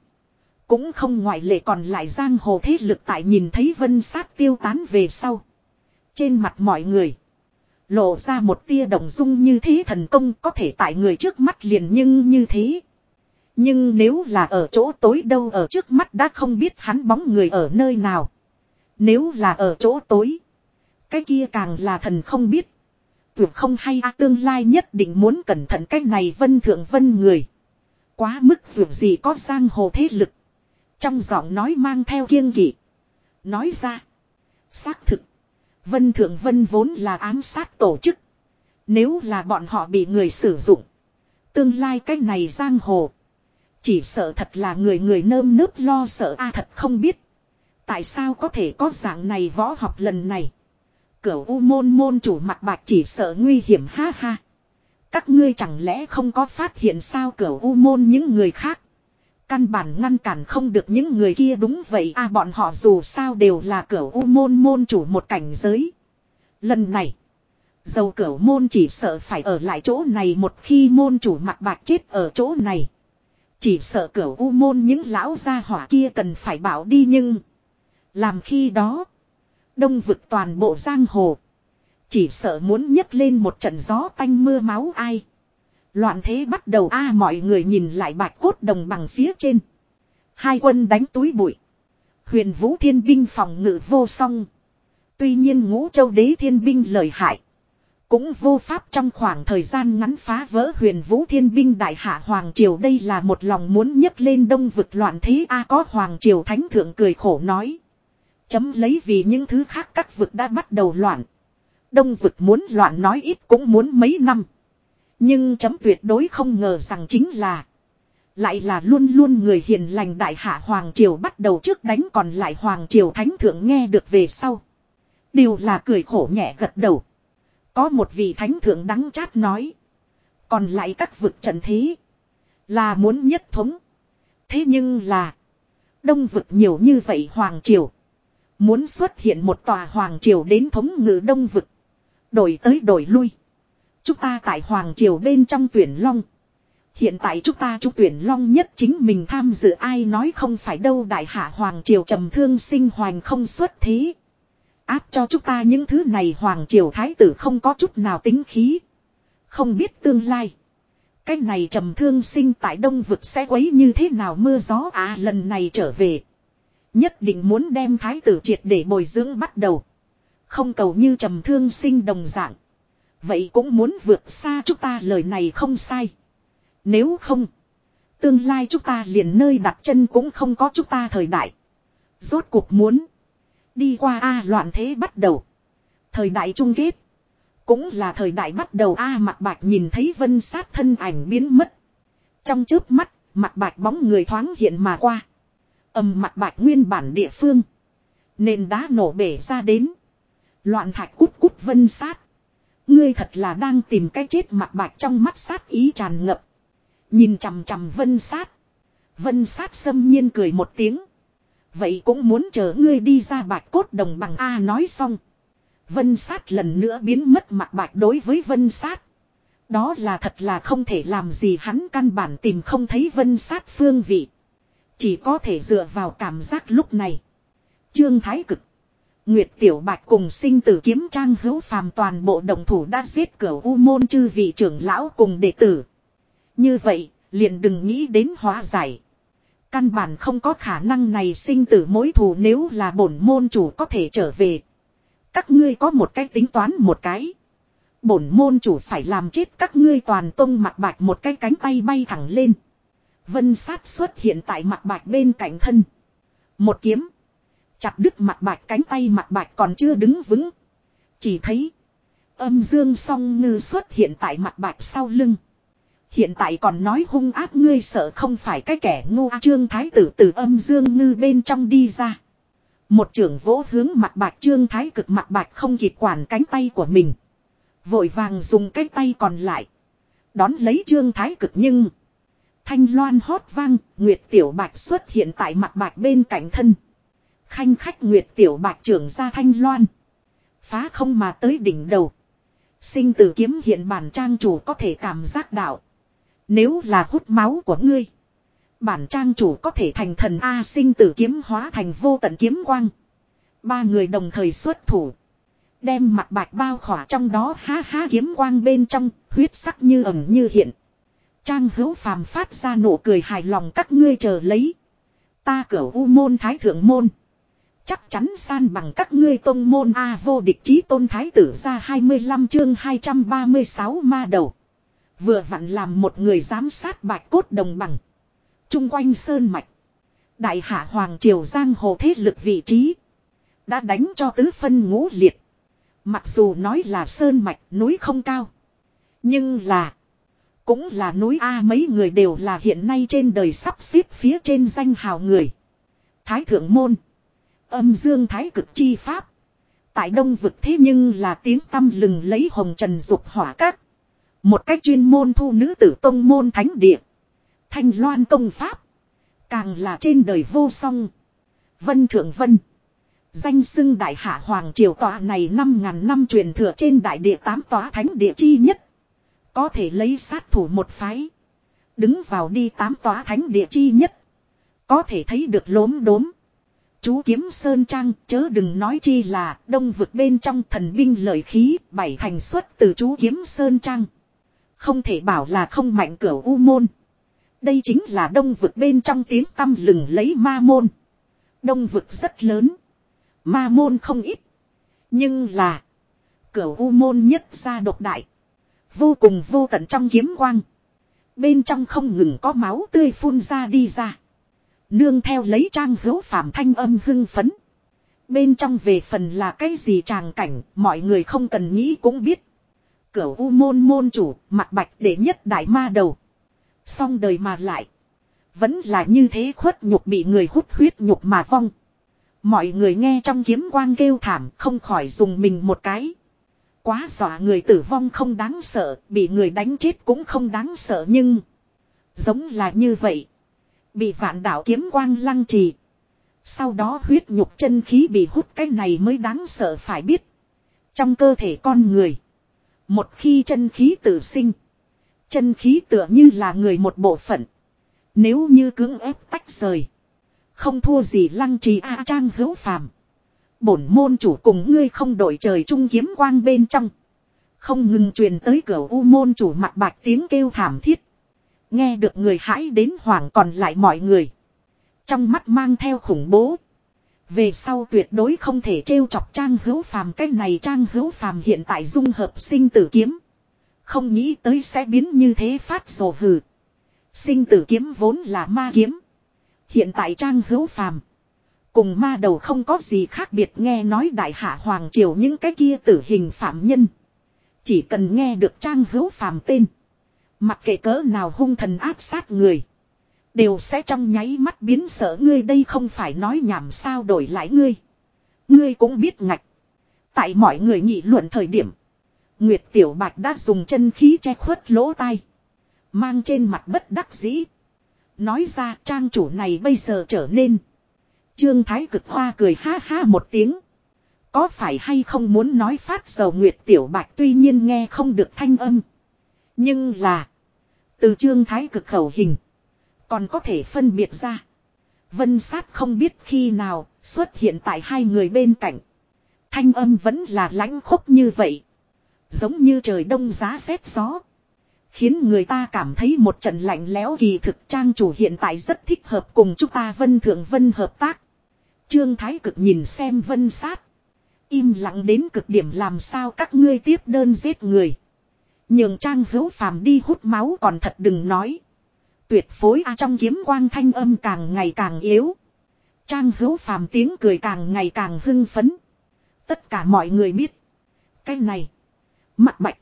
Cũng không ngoại lệ còn lại giang hồ thế lực tại nhìn thấy vân sát tiêu tán về sau. Trên mặt mọi người. Lộ ra một tia đồng dung như thế thần công có thể tại người trước mắt liền nhưng như thế. Nhưng nếu là ở chỗ tối đâu ở trước mắt đã không biết hắn bóng người ở nơi nào. Nếu là ở chỗ tối. Cái kia càng là thần không biết. tuyệt không hay a, tương lai nhất định muốn cẩn thận cái này vân thượng vân người. Quá mức dù gì có giang hồ thế lực. Trong giọng nói mang theo kiêng kỵ. Nói ra. Xác thực. Vân thượng vân vốn là ám sát tổ chức. Nếu là bọn họ bị người sử dụng. Tương lai cái này giang hồ. Chỉ sợ thật là người người nơm nớp lo sợ a, thật không biết. Tại sao có thể có dạng này võ học lần này. Cửu u môn môn chủ mặt bạch chỉ sợ nguy hiểm ha ha. Các ngươi chẳng lẽ không có phát hiện sao cửu u môn những người khác. Căn bản ngăn cản không được những người kia đúng vậy a, bọn họ dù sao đều là cửu u môn môn chủ một cảnh giới. Lần này. Dầu cửu môn chỉ sợ phải ở lại chỗ này một khi môn chủ mặt bạc chết ở chỗ này. Chỉ sợ cửu u môn những lão gia hỏa kia cần phải bảo đi nhưng. Làm khi đó. Đông vực toàn bộ giang hồ. Chỉ sợ muốn nhấc lên một trận gió tanh mưa máu ai. Loạn thế bắt đầu a, mọi người nhìn lại bạch cốt đồng bằng phía trên. Hai quân đánh túi bụi. Huyền vũ thiên binh phòng ngự vô song. Tuy nhiên ngũ châu đế thiên binh lời hại. Cũng vô pháp trong khoảng thời gian ngắn phá vỡ huyền vũ thiên binh đại hạ Hoàng Triều đây là một lòng muốn nhấc lên đông vực loạn thế a, có Hoàng Triều Thánh Thượng cười khổ nói. Chấm lấy vì những thứ khác các vực đã bắt đầu loạn. Đông vực muốn loạn nói ít cũng muốn mấy năm. Nhưng chấm tuyệt đối không ngờ rằng chính là. Lại là luôn luôn người hiền lành đại hạ Hoàng Triều bắt đầu trước đánh còn lại Hoàng Triều Thánh Thượng nghe được về sau. Điều là cười khổ nhẹ gật đầu. Có một vị Thánh Thượng đắng chát nói. Còn lại các vực trận thế. Là muốn nhất thống. Thế nhưng là. Đông vực nhiều như vậy Hoàng Triều. Muốn xuất hiện một tòa Hoàng Triều đến thống ngự Đông vực. Đổi tới đổi lui. Chúng ta tại Hoàng Triều bên trong tuyển long. Hiện tại chúng ta chú tuyển long nhất chính mình tham dự ai nói không phải đâu đại hạ Hoàng Triều trầm thương sinh hoành không xuất thế. Áp cho chúng ta những thứ này Hoàng Triều Thái tử không có chút nào tính khí. Không biết tương lai. Cái này trầm thương sinh tại đông vực sẽ quấy như thế nào mưa gió à lần này trở về. Nhất định muốn đem thái tử triệt để bồi dưỡng bắt đầu. Không cầu như trầm thương sinh đồng dạng. Vậy cũng muốn vượt xa chúng ta lời này không sai. Nếu không. Tương lai chúng ta liền nơi đặt chân cũng không có chúng ta thời đại. Rốt cuộc muốn. Đi qua A loạn thế bắt đầu. Thời đại trung kết. Cũng là thời đại bắt đầu A mặt bạch nhìn thấy vân sát thân ảnh biến mất. Trong trước mắt, mặt bạch bóng người thoáng hiện mà qua. Âm mặt bạch nguyên bản địa phương. Nền đá nổ bể ra đến. Loạn thạch cút cút vân sát. Ngươi thật là đang tìm cái chết mặt bạch trong mắt sát ý tràn ngập. Nhìn chằm chằm vân sát. Vân sát xâm nhiên cười một tiếng. Vậy cũng muốn chờ ngươi đi ra bạch cốt đồng bằng A nói xong. Vân sát lần nữa biến mất mặt bạch đối với vân sát. Đó là thật là không thể làm gì hắn căn bản tìm không thấy vân sát phương vị. Chỉ có thể dựa vào cảm giác lúc này. Trương Thái Cực. Nguyệt Tiểu Bạch cùng sinh tử kiếm trang hữu phàm toàn bộ đồng thủ đã giết cửa u môn chư vị trưởng lão cùng đệ tử. Như vậy, liền đừng nghĩ đến hóa giải. Căn bản không có khả năng này sinh tử mối thù nếu là bổn môn chủ có thể trở về. Các ngươi có một cái tính toán một cái. Bổn môn chủ phải làm chết các ngươi toàn tông mặt bạch một cái cánh tay bay thẳng lên. Vân sát xuất hiện tại mặt bạch bên cạnh thân. Một kiếm. Chặt đứt mặt bạch cánh tay mặt bạch còn chưa đứng vững. Chỉ thấy. Âm dương song ngư xuất hiện tại mặt bạch sau lưng. Hiện tại còn nói hung ác ngươi sợ không phải cái kẻ ngu trương thái tử từ âm dương ngư bên trong đi ra. Một trưởng vỗ hướng mặt bạch trương thái cực mặt bạch không kịp quản cánh tay của mình. Vội vàng dùng cái tay còn lại. Đón lấy trương thái cực nhưng. Thanh loan hót vang, Nguyệt Tiểu Bạch xuất hiện tại mặt bạch bên cạnh thân. Khanh khách Nguyệt Tiểu Bạch trưởng ra thanh loan. Phá không mà tới đỉnh đầu. Sinh tử kiếm hiện bản trang chủ có thể cảm giác đạo. Nếu là hút máu của ngươi. Bản trang chủ có thể thành thần A sinh tử kiếm hóa thành vô tận kiếm quang. Ba người đồng thời xuất thủ. Đem mặt bạch bao khỏa trong đó há há kiếm quang bên trong, huyết sắc như ẩn như hiện. Trang hữu phàm phát ra nụ cười hài lòng các ngươi chờ lấy. Ta cửu u môn thái thượng môn. Chắc chắn san bằng các ngươi tôn môn A vô địch chí tôn thái tử ra 25 chương 236 ma đầu. Vừa vặn làm một người giám sát bạch cốt đồng bằng. Trung quanh sơn mạch. Đại hạ hoàng triều giang hồ thế lực vị trí. Đã đánh cho tứ phân ngũ liệt. Mặc dù nói là sơn mạch, núi không cao. Nhưng là. Cũng là núi A mấy người đều là hiện nay trên đời sắp xếp phía trên danh hào người. Thái thượng môn. Âm dương thái cực chi pháp. Tại đông vực thế nhưng là tiếng tâm lừng lấy hồng trần dục hỏa các. Một cách chuyên môn thu nữ tử tông môn thánh địa. Thanh loan công pháp. Càng là trên đời vô song. Vân thượng vân. Danh xưng đại hạ hoàng triều tọa này năm ngàn năm truyền thừa trên đại địa tám tòa thánh địa chi nhất. Có thể lấy sát thủ một phái. Đứng vào đi tám tòa thánh địa chi nhất. Có thể thấy được lốm đốm. Chú kiếm Sơn Trang, chớ đừng nói chi là đông vực bên trong thần binh lợi khí, bảy thành xuất từ chú kiếm Sơn Trang. Không thể bảo là không mạnh cửa u môn. Đây chính là đông vực bên trong tiếng tâm lừng lấy ma môn. Đông vực rất lớn. Ma môn không ít. Nhưng là. Cửa u môn nhất ra độc đại. Vô cùng vô tận trong kiếm quang. Bên trong không ngừng có máu tươi phun ra đi ra. Nương theo lấy trang hữu phạm thanh âm hưng phấn. Bên trong về phần là cái gì tràng cảnh, mọi người không cần nghĩ cũng biết. Cửu u môn môn chủ, mặt bạch để nhất đại ma đầu. Xong đời mà lại. Vẫn là như thế khuất nhục bị người hút huyết nhục mà vong. Mọi người nghe trong kiếm quang kêu thảm không khỏi dùng mình một cái. Quá dọa người tử vong không đáng sợ, bị người đánh chết cũng không đáng sợ nhưng... Giống là như vậy. Bị vạn đạo kiếm quang lăng trì. Sau đó huyết nhục chân khí bị hút cái này mới đáng sợ phải biết. Trong cơ thể con người. Một khi chân khí tự sinh. Chân khí tựa như là người một bộ phận. Nếu như cưỡng ép tách rời. Không thua gì lăng trì A Trang hữu phàm. Bổn môn chủ cùng ngươi không đổi trời trung kiếm quang bên trong. Không ngừng truyền tới cửa u môn chủ mặt bạch tiếng kêu thảm thiết. Nghe được người hãi đến hoảng còn lại mọi người. Trong mắt mang theo khủng bố. Về sau tuyệt đối không thể trêu chọc trang hữu phàm, cái này trang hữu phàm hiện tại dung hợp sinh tử kiếm. Không nghĩ tới sẽ biến như thế phát rồ hừ. Sinh tử kiếm vốn là ma kiếm. Hiện tại trang hữu phàm. Cùng ma đầu không có gì khác biệt nghe nói đại hạ hoàng triều những cái kia tử hình phạm nhân. Chỉ cần nghe được trang hữu phàm tên. Mặc kệ cỡ nào hung thần áp sát người. Đều sẽ trong nháy mắt biến sợ ngươi đây không phải nói nhảm sao đổi lại ngươi. Ngươi cũng biết ngạch. Tại mọi người nghị luận thời điểm. Nguyệt Tiểu Bạch đã dùng chân khí che khuất lỗ tai. Mang trên mặt bất đắc dĩ. Nói ra trang chủ này bây giờ trở nên. Trương Thái cực hoa cười ha ha một tiếng. Có phải hay không muốn nói phát dầu Nguyệt Tiểu Bạch tuy nhiên nghe không được thanh âm. Nhưng là. Từ Trương Thái cực khẩu hình. Còn có thể phân biệt ra. Vân sát không biết khi nào xuất hiện tại hai người bên cạnh. Thanh âm vẫn là lãnh khốc như vậy. Giống như trời đông giá rét gió. Khiến người ta cảm thấy một trận lạnh lẽo kỳ thực trang chủ hiện tại rất thích hợp cùng chúng ta vân thượng vân hợp tác. Trương Thái cực nhìn xem vân sát. Im lặng đến cực điểm làm sao các ngươi tiếp đơn giết người. Nhường trang hữu phàm đi hút máu còn thật đừng nói. Tuyệt phối a trong kiếm quang thanh âm càng ngày càng yếu. Trang hữu phàm tiếng cười càng ngày càng hưng phấn. Tất cả mọi người biết. Cái này. Mặt bạch.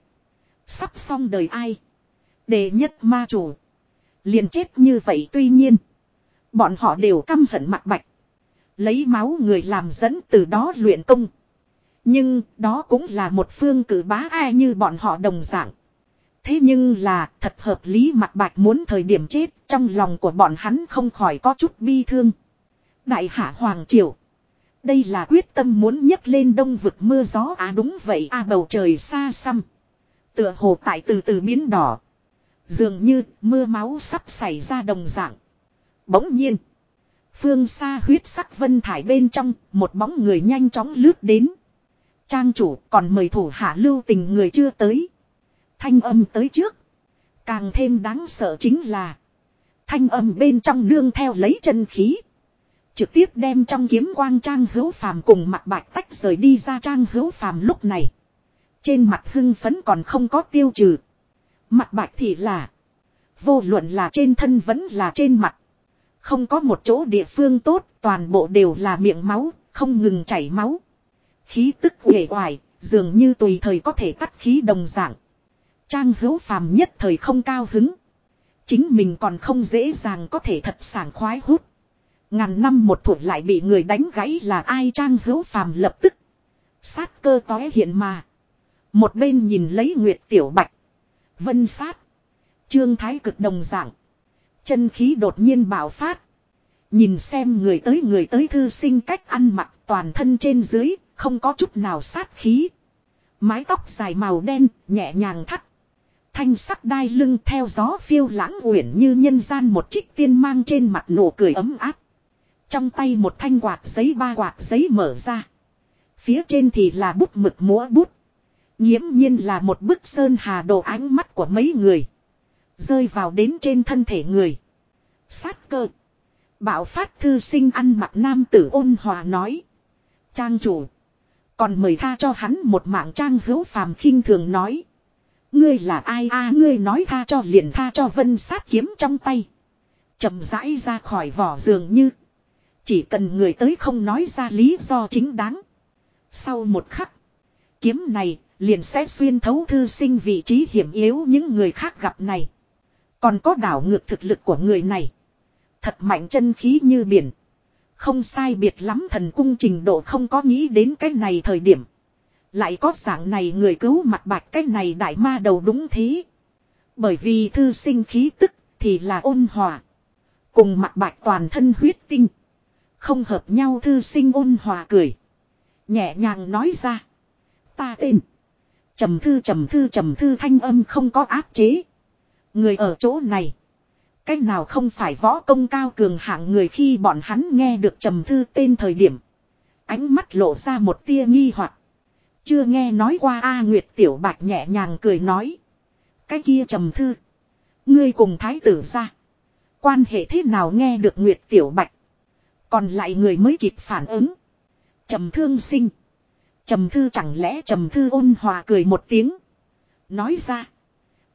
Sắp xong đời ai. Đề nhất ma chủ. Liền chết như vậy tuy nhiên. Bọn họ đều căm hận mặt bạch. Lấy máu người làm dẫn từ đó luyện công. Nhưng đó cũng là một phương cử bá ai như bọn họ đồng dạng. Thế nhưng là thật hợp lý mặt bạch muốn thời điểm chết, trong lòng của bọn hắn không khỏi có chút bi thương. Đại hạ Hoàng Triều. Đây là quyết tâm muốn nhấc lên đông vực mưa gió à đúng vậy à bầu trời xa xăm. Tựa hồ tại từ từ biến đỏ. Dường như mưa máu sắp xảy ra đồng dạng. Bỗng nhiên. Phương xa huyết sắc vân thải bên trong, một bóng người nhanh chóng lướt đến. Trang chủ còn mời thủ hạ lưu tình người chưa tới. Thanh âm tới trước. Càng thêm đáng sợ chính là. Thanh âm bên trong nương theo lấy chân khí. Trực tiếp đem trong kiếm quang trang hữu phàm cùng mặt bạch tách rời đi ra trang hữu phàm lúc này. Trên mặt hưng phấn còn không có tiêu trừ. Mặt bạch thì là. Vô luận là trên thân vẫn là trên mặt. Không có một chỗ địa phương tốt, toàn bộ đều là miệng máu, không ngừng chảy máu. Khí tức uể oải, dường như tùy thời có thể tắt khí đồng dạng. Trang hữu phàm nhất thời không cao hứng. Chính mình còn không dễ dàng có thể thật sảng khoái hút. Ngàn năm một thuộc lại bị người đánh gãy là ai trang hữu phàm lập tức. Sát cơ tói hiện mà. Một bên nhìn lấy Nguyệt Tiểu Bạch. Vân sát. Trương Thái cực đồng dạng. Chân khí đột nhiên bạo phát. Nhìn xem người tới người tới thư sinh cách ăn mặc toàn thân trên dưới, không có chút nào sát khí. Mái tóc dài màu đen, nhẹ nhàng thắt. Thanh sắc đai lưng theo gió phiêu lãng uyển như nhân gian một trích tiên mang trên mặt nụ cười ấm áp. Trong tay một thanh quạt giấy ba quạt giấy mở ra. Phía trên thì là bút mực múa bút. Nhiễm nhiên là một bức sơn hà đồ ánh mắt của mấy người. Rơi vào đến trên thân thể người. Sát cơ. Bảo phát thư sinh ăn mặc nam tử ôn hòa nói. Trang chủ. Còn mời tha cho hắn một mạng trang hữu phàm khinh thường nói. Ngươi là ai a, ngươi nói tha cho liền tha cho vân sát kiếm trong tay. chậm rãi ra khỏi vỏ giường như. Chỉ cần người tới không nói ra lý do chính đáng. Sau một khắc. Kiếm này liền sẽ xuyên thấu thư sinh vị trí hiểm yếu những người khác gặp này. Còn có đảo ngược thực lực của người này. Thật mạnh chân khí như biển. Không sai biệt lắm thần cung trình độ không có nghĩ đến cái này thời điểm. Lại có dạng này người cứu mặt bạch cái này đại ma đầu đúng thế. Bởi vì thư sinh khí tức thì là ôn hòa. Cùng mặt bạch toàn thân huyết tinh. Không hợp nhau thư sinh ôn hòa cười. Nhẹ nhàng nói ra. Ta tên. Trầm thư trầm thư trầm thư thanh âm không có áp chế. Người ở chỗ này. Cách nào không phải võ công cao cường hạng người khi bọn hắn nghe được trầm thư tên thời điểm. Ánh mắt lộ ra một tia nghi hoặc Chưa nghe nói qua A Nguyệt Tiểu Bạch nhẹ nhàng cười nói. Cái kia trầm thư. Ngươi cùng thái tử ra. Quan hệ thế nào nghe được Nguyệt Tiểu Bạch. Còn lại người mới kịp phản ứng. Trầm thương sinh. Trầm thư chẳng lẽ trầm thư ôn hòa cười một tiếng. Nói ra.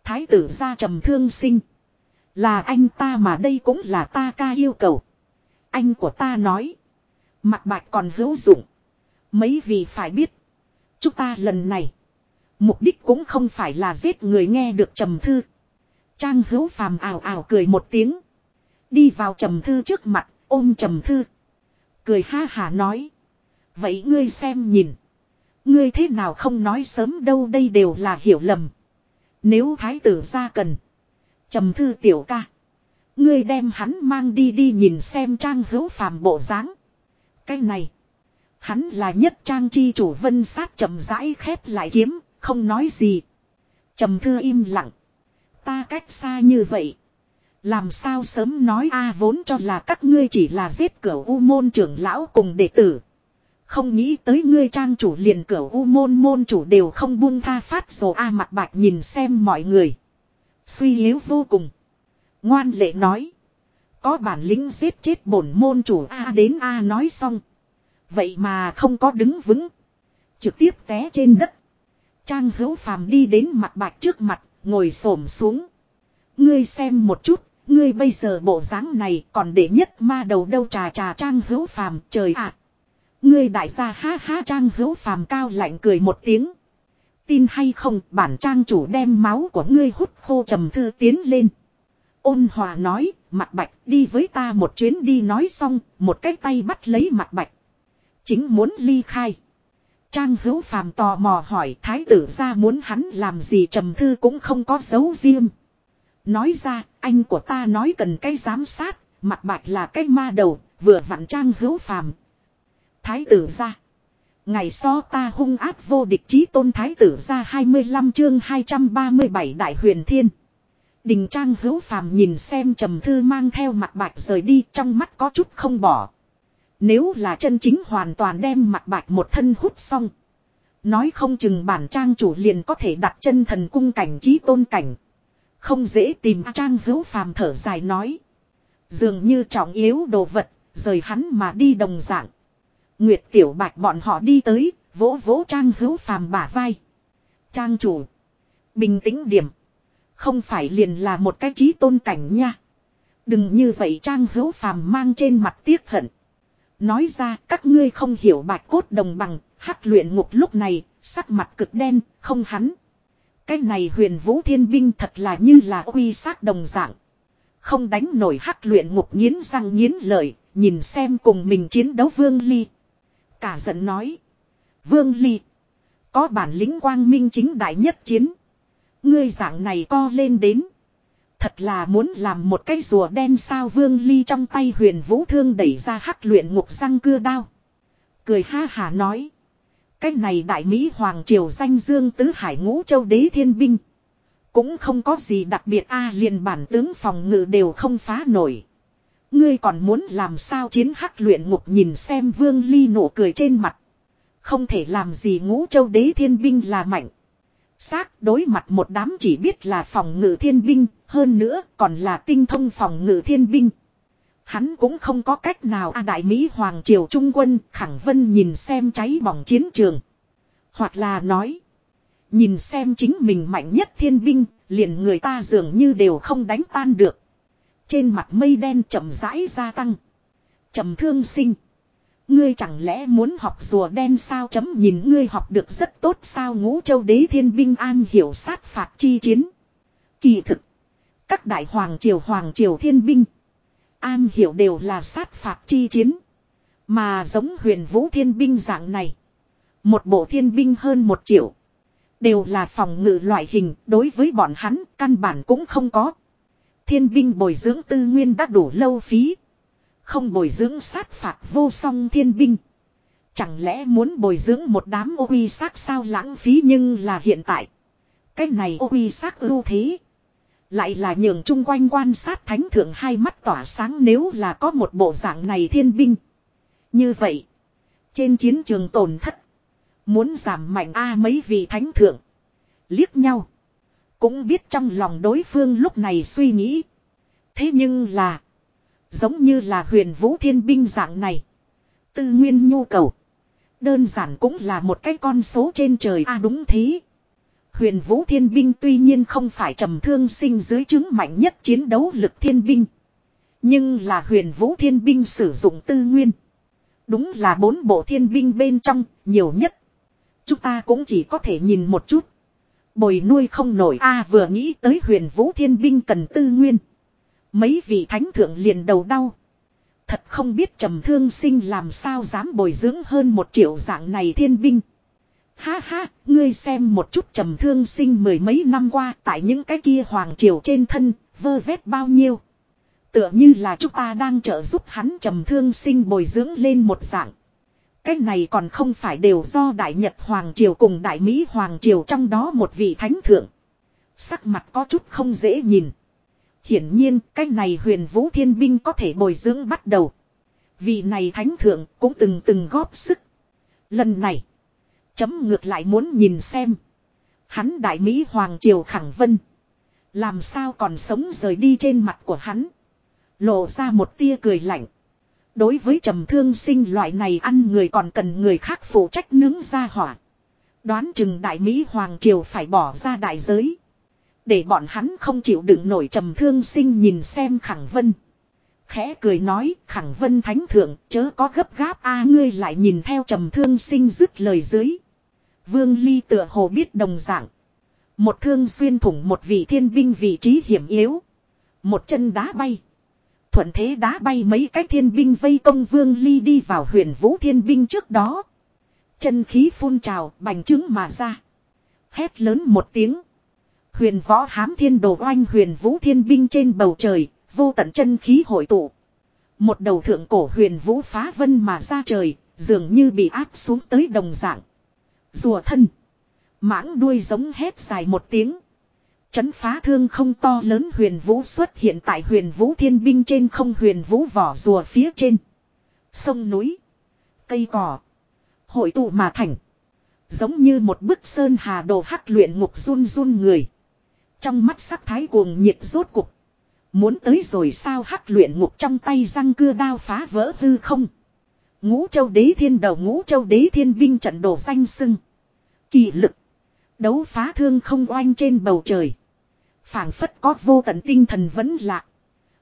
Thái tử ra trầm thương sinh. Là anh ta mà đây cũng là ta ca yêu cầu. Anh của ta nói. Mặt bạch còn hữu dụng. Mấy vị phải biết. Chúng ta lần này. Mục đích cũng không phải là giết người nghe được trầm thư. Trang hữu phàm ảo ảo cười một tiếng. Đi vào trầm thư trước mặt, ôm trầm thư. Cười ha hà nói. Vậy ngươi xem nhìn. Ngươi thế nào không nói sớm đâu đây đều là hiểu lầm. Nếu thái tử ra cần. trầm thư tiểu ca. Ngươi đem hắn mang đi đi nhìn xem trang hữu phàm bộ dáng. Cái này. Hắn là nhất trang chi chủ vân sát chậm rãi khép lại kiếm, không nói gì. Trầm thư im lặng. Ta cách xa như vậy. Làm sao sớm nói a à vốn cho là các ngươi chỉ là giết cửa u môn trưởng lão cùng đệ tử. Không nghĩ tới ngươi trang chủ liền cửa u môn môn chủ đều không buông tha phát rồi a mặt bạch nhìn xem mọi người. Suy yếu vô cùng. Ngoan lệ nói. Có bản lĩnh giết chết bổn môn chủ a đến a nói xong. Vậy mà không có đứng vững. Trực tiếp té trên đất. Trang hữu phàm đi đến mặt bạch trước mặt, ngồi xổm xuống. Ngươi xem một chút, ngươi bây giờ bộ dáng này còn để nhất ma đầu đâu trà trà trang hữu phàm trời ạ. Ngươi đại gia ha ha trang hữu phàm cao lạnh cười một tiếng. Tin hay không bản trang chủ đem máu của ngươi hút khô trầm thư tiến lên. Ôn hòa nói, mặt bạch đi với ta một chuyến đi nói xong, một cái tay bắt lấy mặt bạch. Chính muốn ly khai. Trang hữu phàm tò mò hỏi thái tử ra muốn hắn làm gì trầm thư cũng không có dấu riêng. Nói ra, anh của ta nói cần cái giám sát, mặt bạch là cái ma đầu, vừa vặn trang hữu phàm. Thái tử ra. Ngày so ta hung áp vô địch chí tôn thái tử ra 25 chương 237 đại huyền thiên. Đình trang hữu phàm nhìn xem trầm thư mang theo mặt bạch rời đi trong mắt có chút không bỏ. Nếu là chân chính hoàn toàn đem mặt bạch một thân hút xong. Nói không chừng bản trang chủ liền có thể đặt chân thần cung cảnh trí tôn cảnh. Không dễ tìm trang hữu phàm thở dài nói. Dường như trọng yếu đồ vật, rời hắn mà đi đồng dạng. Nguyệt tiểu bạch bọn họ đi tới, vỗ vỗ trang hữu phàm bả vai. Trang chủ. Bình tĩnh điểm. Không phải liền là một cái trí tôn cảnh nha. Đừng như vậy trang hữu phàm mang trên mặt tiếc hận. Nói ra các ngươi không hiểu bạch cốt đồng bằng, hắc luyện ngục lúc này, sắc mặt cực đen, không hắn. Cái này huyền vũ thiên binh thật là như là uy sát đồng dạng. Không đánh nổi hắc luyện ngục nghiến răng nghiến lợi, nhìn xem cùng mình chiến đấu vương ly. Cả giận nói. Vương ly. Có bản lĩnh quang minh chính đại nhất chiến. Ngươi dạng này co lên đến. Thật là muốn làm một cái rùa đen sao vương ly trong tay huyền vũ thương đẩy ra hắc luyện ngục răng cưa đao. Cười ha hà nói. Cái này đại Mỹ Hoàng Triều danh dương tứ hải ngũ châu đế thiên binh. Cũng không có gì đặc biệt a à, liền bản tướng phòng ngự đều không phá nổi. Ngươi còn muốn làm sao chiến hắc luyện ngục nhìn xem vương ly nụ cười trên mặt. Không thể làm gì ngũ châu đế thiên binh là mạnh. Xác đối mặt một đám chỉ biết là phòng ngự thiên binh, hơn nữa còn là tinh thông phòng ngự thiên binh. Hắn cũng không có cách nào a đại Mỹ Hoàng Triều Trung quân khẳng vân nhìn xem cháy bỏng chiến trường. Hoặc là nói. Nhìn xem chính mình mạnh nhất thiên binh, liền người ta dường như đều không đánh tan được. Trên mặt mây đen chậm rãi gia tăng. trầm thương sinh. Ngươi chẳng lẽ muốn học rùa đen sao chấm nhìn ngươi học được rất tốt sao ngũ châu đế thiên binh an hiểu sát phạt chi chiến. Kỳ thực. Các đại hoàng triều hoàng triều thiên binh. An hiểu đều là sát phạt chi chiến. Mà giống huyền vũ thiên binh dạng này. Một bộ thiên binh hơn một triệu. Đều là phòng ngự loại hình đối với bọn hắn, căn bản cũng không có. Thiên binh bồi dưỡng tư nguyên đã đủ lâu phí. Không bồi dưỡng sát phạt vô song thiên binh. Chẳng lẽ muốn bồi dưỡng một đám ô uy sát sao lãng phí nhưng là hiện tại. Cái này ô uy sát ưu thế. Lại là nhường chung quanh quan sát thánh thượng hai mắt tỏa sáng nếu là có một bộ dạng này thiên binh. Như vậy. Trên chiến trường tổn thất. Muốn giảm mạnh A mấy vị thánh thượng. Liếc nhau. Cũng biết trong lòng đối phương lúc này suy nghĩ. Thế nhưng là. Giống như là huyền vũ thiên binh dạng này. Tư nguyên nhu cầu. Đơn giản cũng là một cái con số trên trời a à, đúng thế. Huyền vũ thiên binh tuy nhiên không phải trầm thương sinh dưới chứng mạnh nhất chiến đấu lực thiên binh. Nhưng là huyền vũ thiên binh sử dụng tư nguyên. Đúng là bốn bộ thiên binh bên trong, nhiều nhất. Chúng ta cũng chỉ có thể nhìn một chút. Bồi nuôi không nổi a vừa nghĩ tới huyền vũ thiên binh cần tư nguyên. Mấy vị thánh thượng liền đầu đau. Thật không biết trầm thương sinh làm sao dám bồi dưỡng hơn một triệu dạng này thiên binh. Ha ha, ngươi xem một chút trầm thương sinh mười mấy năm qua tại những cái kia hoàng triều trên thân, vơ vét bao nhiêu. Tựa như là chúng ta đang trợ giúp hắn trầm thương sinh bồi dưỡng lên một dạng. Cái này còn không phải đều do Đại Nhật Hoàng Triều cùng Đại Mỹ Hoàng Triều trong đó một vị thánh thượng. Sắc mặt có chút không dễ nhìn. Hiển nhiên, cái này huyền vũ thiên binh có thể bồi dưỡng bắt đầu. Vị này thánh thượng cũng từng từng góp sức. Lần này. Chấm ngược lại muốn nhìn xem. Hắn đại Mỹ Hoàng Triều Khẳng Vân. Làm sao còn sống rời đi trên mặt của hắn. Lộ ra một tia cười lạnh. Đối với trầm thương sinh loại này ăn người còn cần người khác phụ trách nướng ra hỏa. Đoán chừng đại Mỹ Hoàng Triều phải bỏ ra đại giới. Để bọn hắn không chịu đựng nổi trầm thương sinh nhìn xem khẳng vân. Khẽ cười nói, khẳng vân thánh thượng, chớ có gấp gáp a, ngươi lại nhìn theo trầm thương sinh dứt lời dưới. Vương Ly tựa hồ biết đồng dạng. Một thương xuyên thủng một vị thiên binh vị trí hiểm yếu. Một chân đá bay. Thuận thế đá bay mấy cái thiên binh vây công Vương Ly đi vào huyền vũ thiên binh trước đó. Chân khí phun trào bành trướng mà ra. Hét lớn một tiếng. Huyền võ hám thiên đồ oanh huyền vũ thiên binh trên bầu trời, vô tận chân khí hội tụ. Một đầu thượng cổ huyền vũ phá vân mà ra trời, dường như bị áp xuống tới đồng dạng. Rùa thân. Mãng đuôi giống hét dài một tiếng. Chấn phá thương không to lớn huyền vũ xuất hiện tại huyền vũ thiên binh trên không huyền vũ vỏ rùa phía trên. Sông núi. Cây cỏ. Hội tụ mà thành. Giống như một bức sơn hà đồ hắc luyện ngục run run người. Trong mắt sắc thái cuồng nhiệt rốt cục. Muốn tới rồi sao hắc luyện ngục trong tay răng cưa đao phá vỡ hư không. Ngũ châu đế thiên đầu ngũ châu đế thiên binh trận đồ danh sưng. Kỳ lực. Đấu phá thương không oanh trên bầu trời phảng phất có vô tận tinh thần vẫn lạc.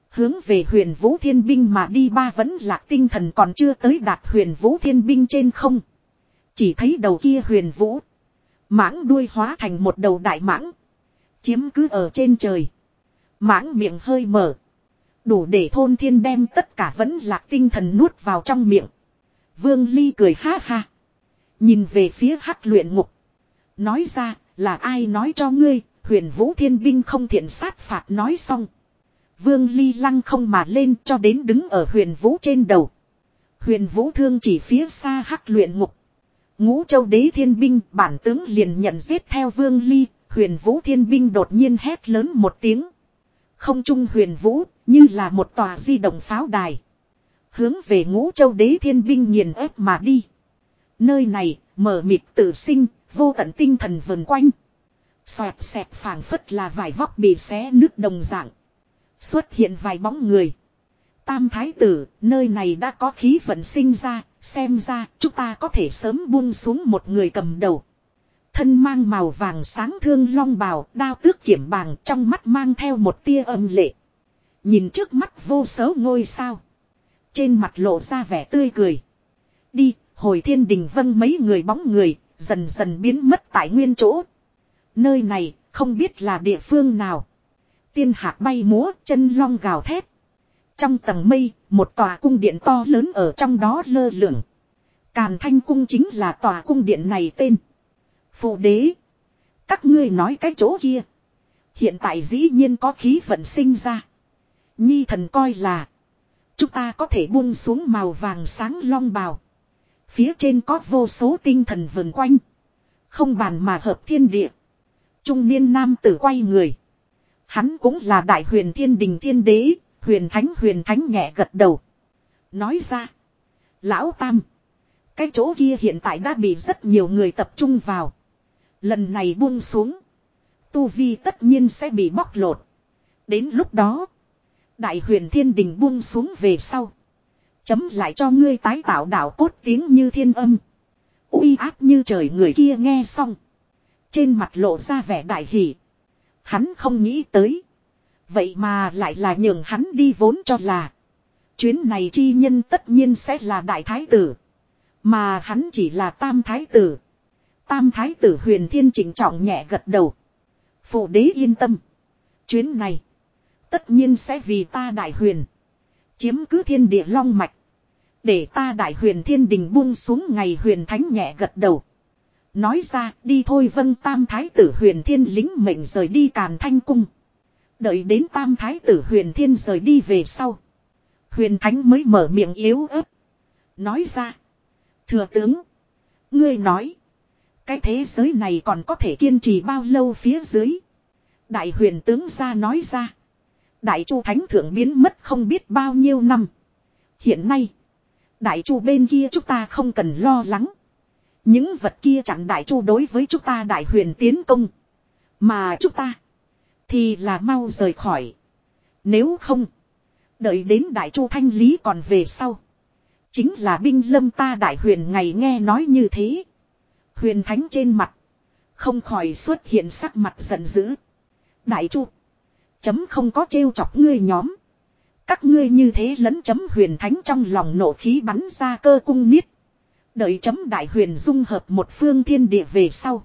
Hướng về huyền vũ thiên binh mà đi ba vẫn lạc tinh thần còn chưa tới đạt huyền vũ thiên binh trên không. Chỉ thấy đầu kia huyền vũ. Mãng đuôi hóa thành một đầu đại mãng. Chiếm cứ ở trên trời. Mãng miệng hơi mở. Đủ để thôn thiên đem tất cả vẫn lạc tinh thần nuốt vào trong miệng. Vương Ly cười ha ha. Nhìn về phía hắc luyện ngục. Nói ra là ai nói cho ngươi huyền vũ thiên binh không thiện sát phạt nói xong. Vương Ly lăng không mà lên cho đến đứng ở huyền vũ trên đầu. Huyền vũ thương chỉ phía xa hắc luyện ngục. Ngũ châu đế thiên binh bản tướng liền nhận giết theo Vương Ly. Huyền vũ thiên binh đột nhiên hét lớn một tiếng. Không trung huyền vũ, như là một tòa di động pháo đài. Hướng về ngũ châu đế thiên binh nghiền ép mà đi. Nơi này, mở mịt tự sinh, vô tận tinh thần vần quanh. Xoẹt xẹt phảng phất là vải vóc bị xé nước đồng dạng. Xuất hiện vài bóng người. Tam thái tử, nơi này đã có khí vận sinh ra, xem ra chúng ta có thể sớm buông xuống một người cầm đầu. Thân mang màu vàng sáng thương long bào, đao tước kiểm bàng trong mắt mang theo một tia âm lệ. Nhìn trước mắt vô số ngôi sao. Trên mặt lộ ra vẻ tươi cười. Đi, hồi thiên đình vâng mấy người bóng người, dần dần biến mất tại nguyên chỗ. Nơi này, không biết là địa phương nào. Tiên hạc bay múa, chân long gào thét. Trong tầng mây, một tòa cung điện to lớn ở trong đó lơ lửng. Càn thanh cung chính là tòa cung điện này tên. Phụ đế. Các ngươi nói cái chỗ kia. Hiện tại dĩ nhiên có khí vận sinh ra. Nhi thần coi là. Chúng ta có thể buông xuống màu vàng sáng long bào. Phía trên có vô số tinh thần vần quanh. Không bàn mà hợp thiên địa. Trung niên nam tử quay người. Hắn cũng là đại huyền thiên đình thiên đế. Huyền thánh huyền thánh nhẹ gật đầu. Nói ra. Lão Tam. Cái chỗ kia hiện tại đã bị rất nhiều người tập trung vào. Lần này buông xuống. Tu Vi tất nhiên sẽ bị bóc lột. Đến lúc đó. Đại huyền thiên đình buông xuống về sau. Chấm lại cho ngươi tái tạo đạo cốt tiếng như thiên âm. uy áp như trời người kia nghe xong. Trên mặt lộ ra vẻ đại hỷ. Hắn không nghĩ tới. Vậy mà lại là nhường hắn đi vốn cho là. Chuyến này chi nhân tất nhiên sẽ là đại thái tử. Mà hắn chỉ là tam thái tử. Tam thái tử huyền thiên chỉnh trọng nhẹ gật đầu. Phụ đế yên tâm. Chuyến này. Tất nhiên sẽ vì ta đại huyền. Chiếm cứ thiên địa long mạch. Để ta đại huyền thiên đình buông xuống ngày huyền thánh nhẹ gật đầu. Nói ra, đi thôi vân tam thái tử huyền thiên lính mệnh rời đi càn thanh cung. Đợi đến tam thái tử huyền thiên rời đi về sau. Huyền thánh mới mở miệng yếu ớt. Nói ra. Thừa tướng. Ngươi nói. Cái thế giới này còn có thể kiên trì bao lâu phía dưới. Đại huyền tướng ra nói ra. Đại chu thánh thượng biến mất không biết bao nhiêu năm. Hiện nay. Đại chu bên kia chúng ta không cần lo lắng. Những vật kia chặn đại chu đối với chúng ta đại huyền tiến công. Mà chúng ta. Thì là mau rời khỏi. Nếu không. Đợi đến đại chu thanh lý còn về sau. Chính là binh lâm ta đại huyền ngày nghe nói như thế. Huyền thánh trên mặt. Không khỏi xuất hiện sắc mặt giận dữ. Đại chu. Chấm không có trêu chọc ngươi nhóm. Các ngươi như thế lẫn chấm huyền thánh trong lòng nổ khí bắn ra cơ cung niết. Đợi chấm đại huyền dung hợp một phương thiên địa về sau.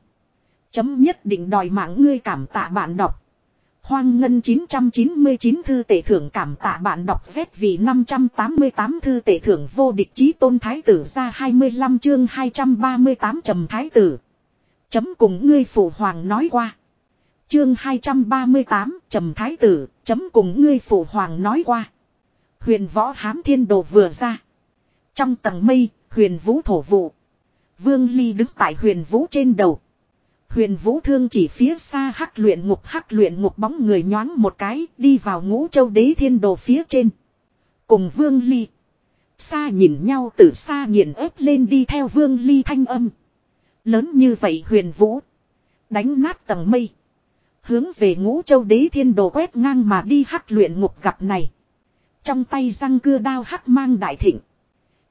Chấm nhất định đòi mạng ngươi cảm tạ bạn đọc. Hoang ngân 999 thư tể thưởng cảm tạ bạn đọc vét vì 588 thư tể thưởng vô địch chí tôn thái tử ra 25 chương 238 trầm thái tử. Chấm cùng ngươi phụ hoàng nói qua. Chương 238 trầm thái tử, chấm cùng ngươi phụ hoàng nói qua. Huyền võ hám thiên đồ vừa ra. Trong tầng mây huyền vũ thổ vụ. Vương Ly đứng tại huyền vũ trên đầu. Huyền vũ thương chỉ phía xa hắc luyện ngục, hắc luyện ngục bóng người nhoáng một cái, đi vào ngũ châu đế thiên đồ phía trên. Cùng vương ly. Xa nhìn nhau, từ xa nghiền ép lên đi theo vương ly thanh âm. Lớn như vậy huyền vũ. Đánh nát tầng mây. Hướng về ngũ châu đế thiên đồ quét ngang mà đi hắc luyện ngục gặp này. Trong tay răng cưa đao hắc mang đại thịnh.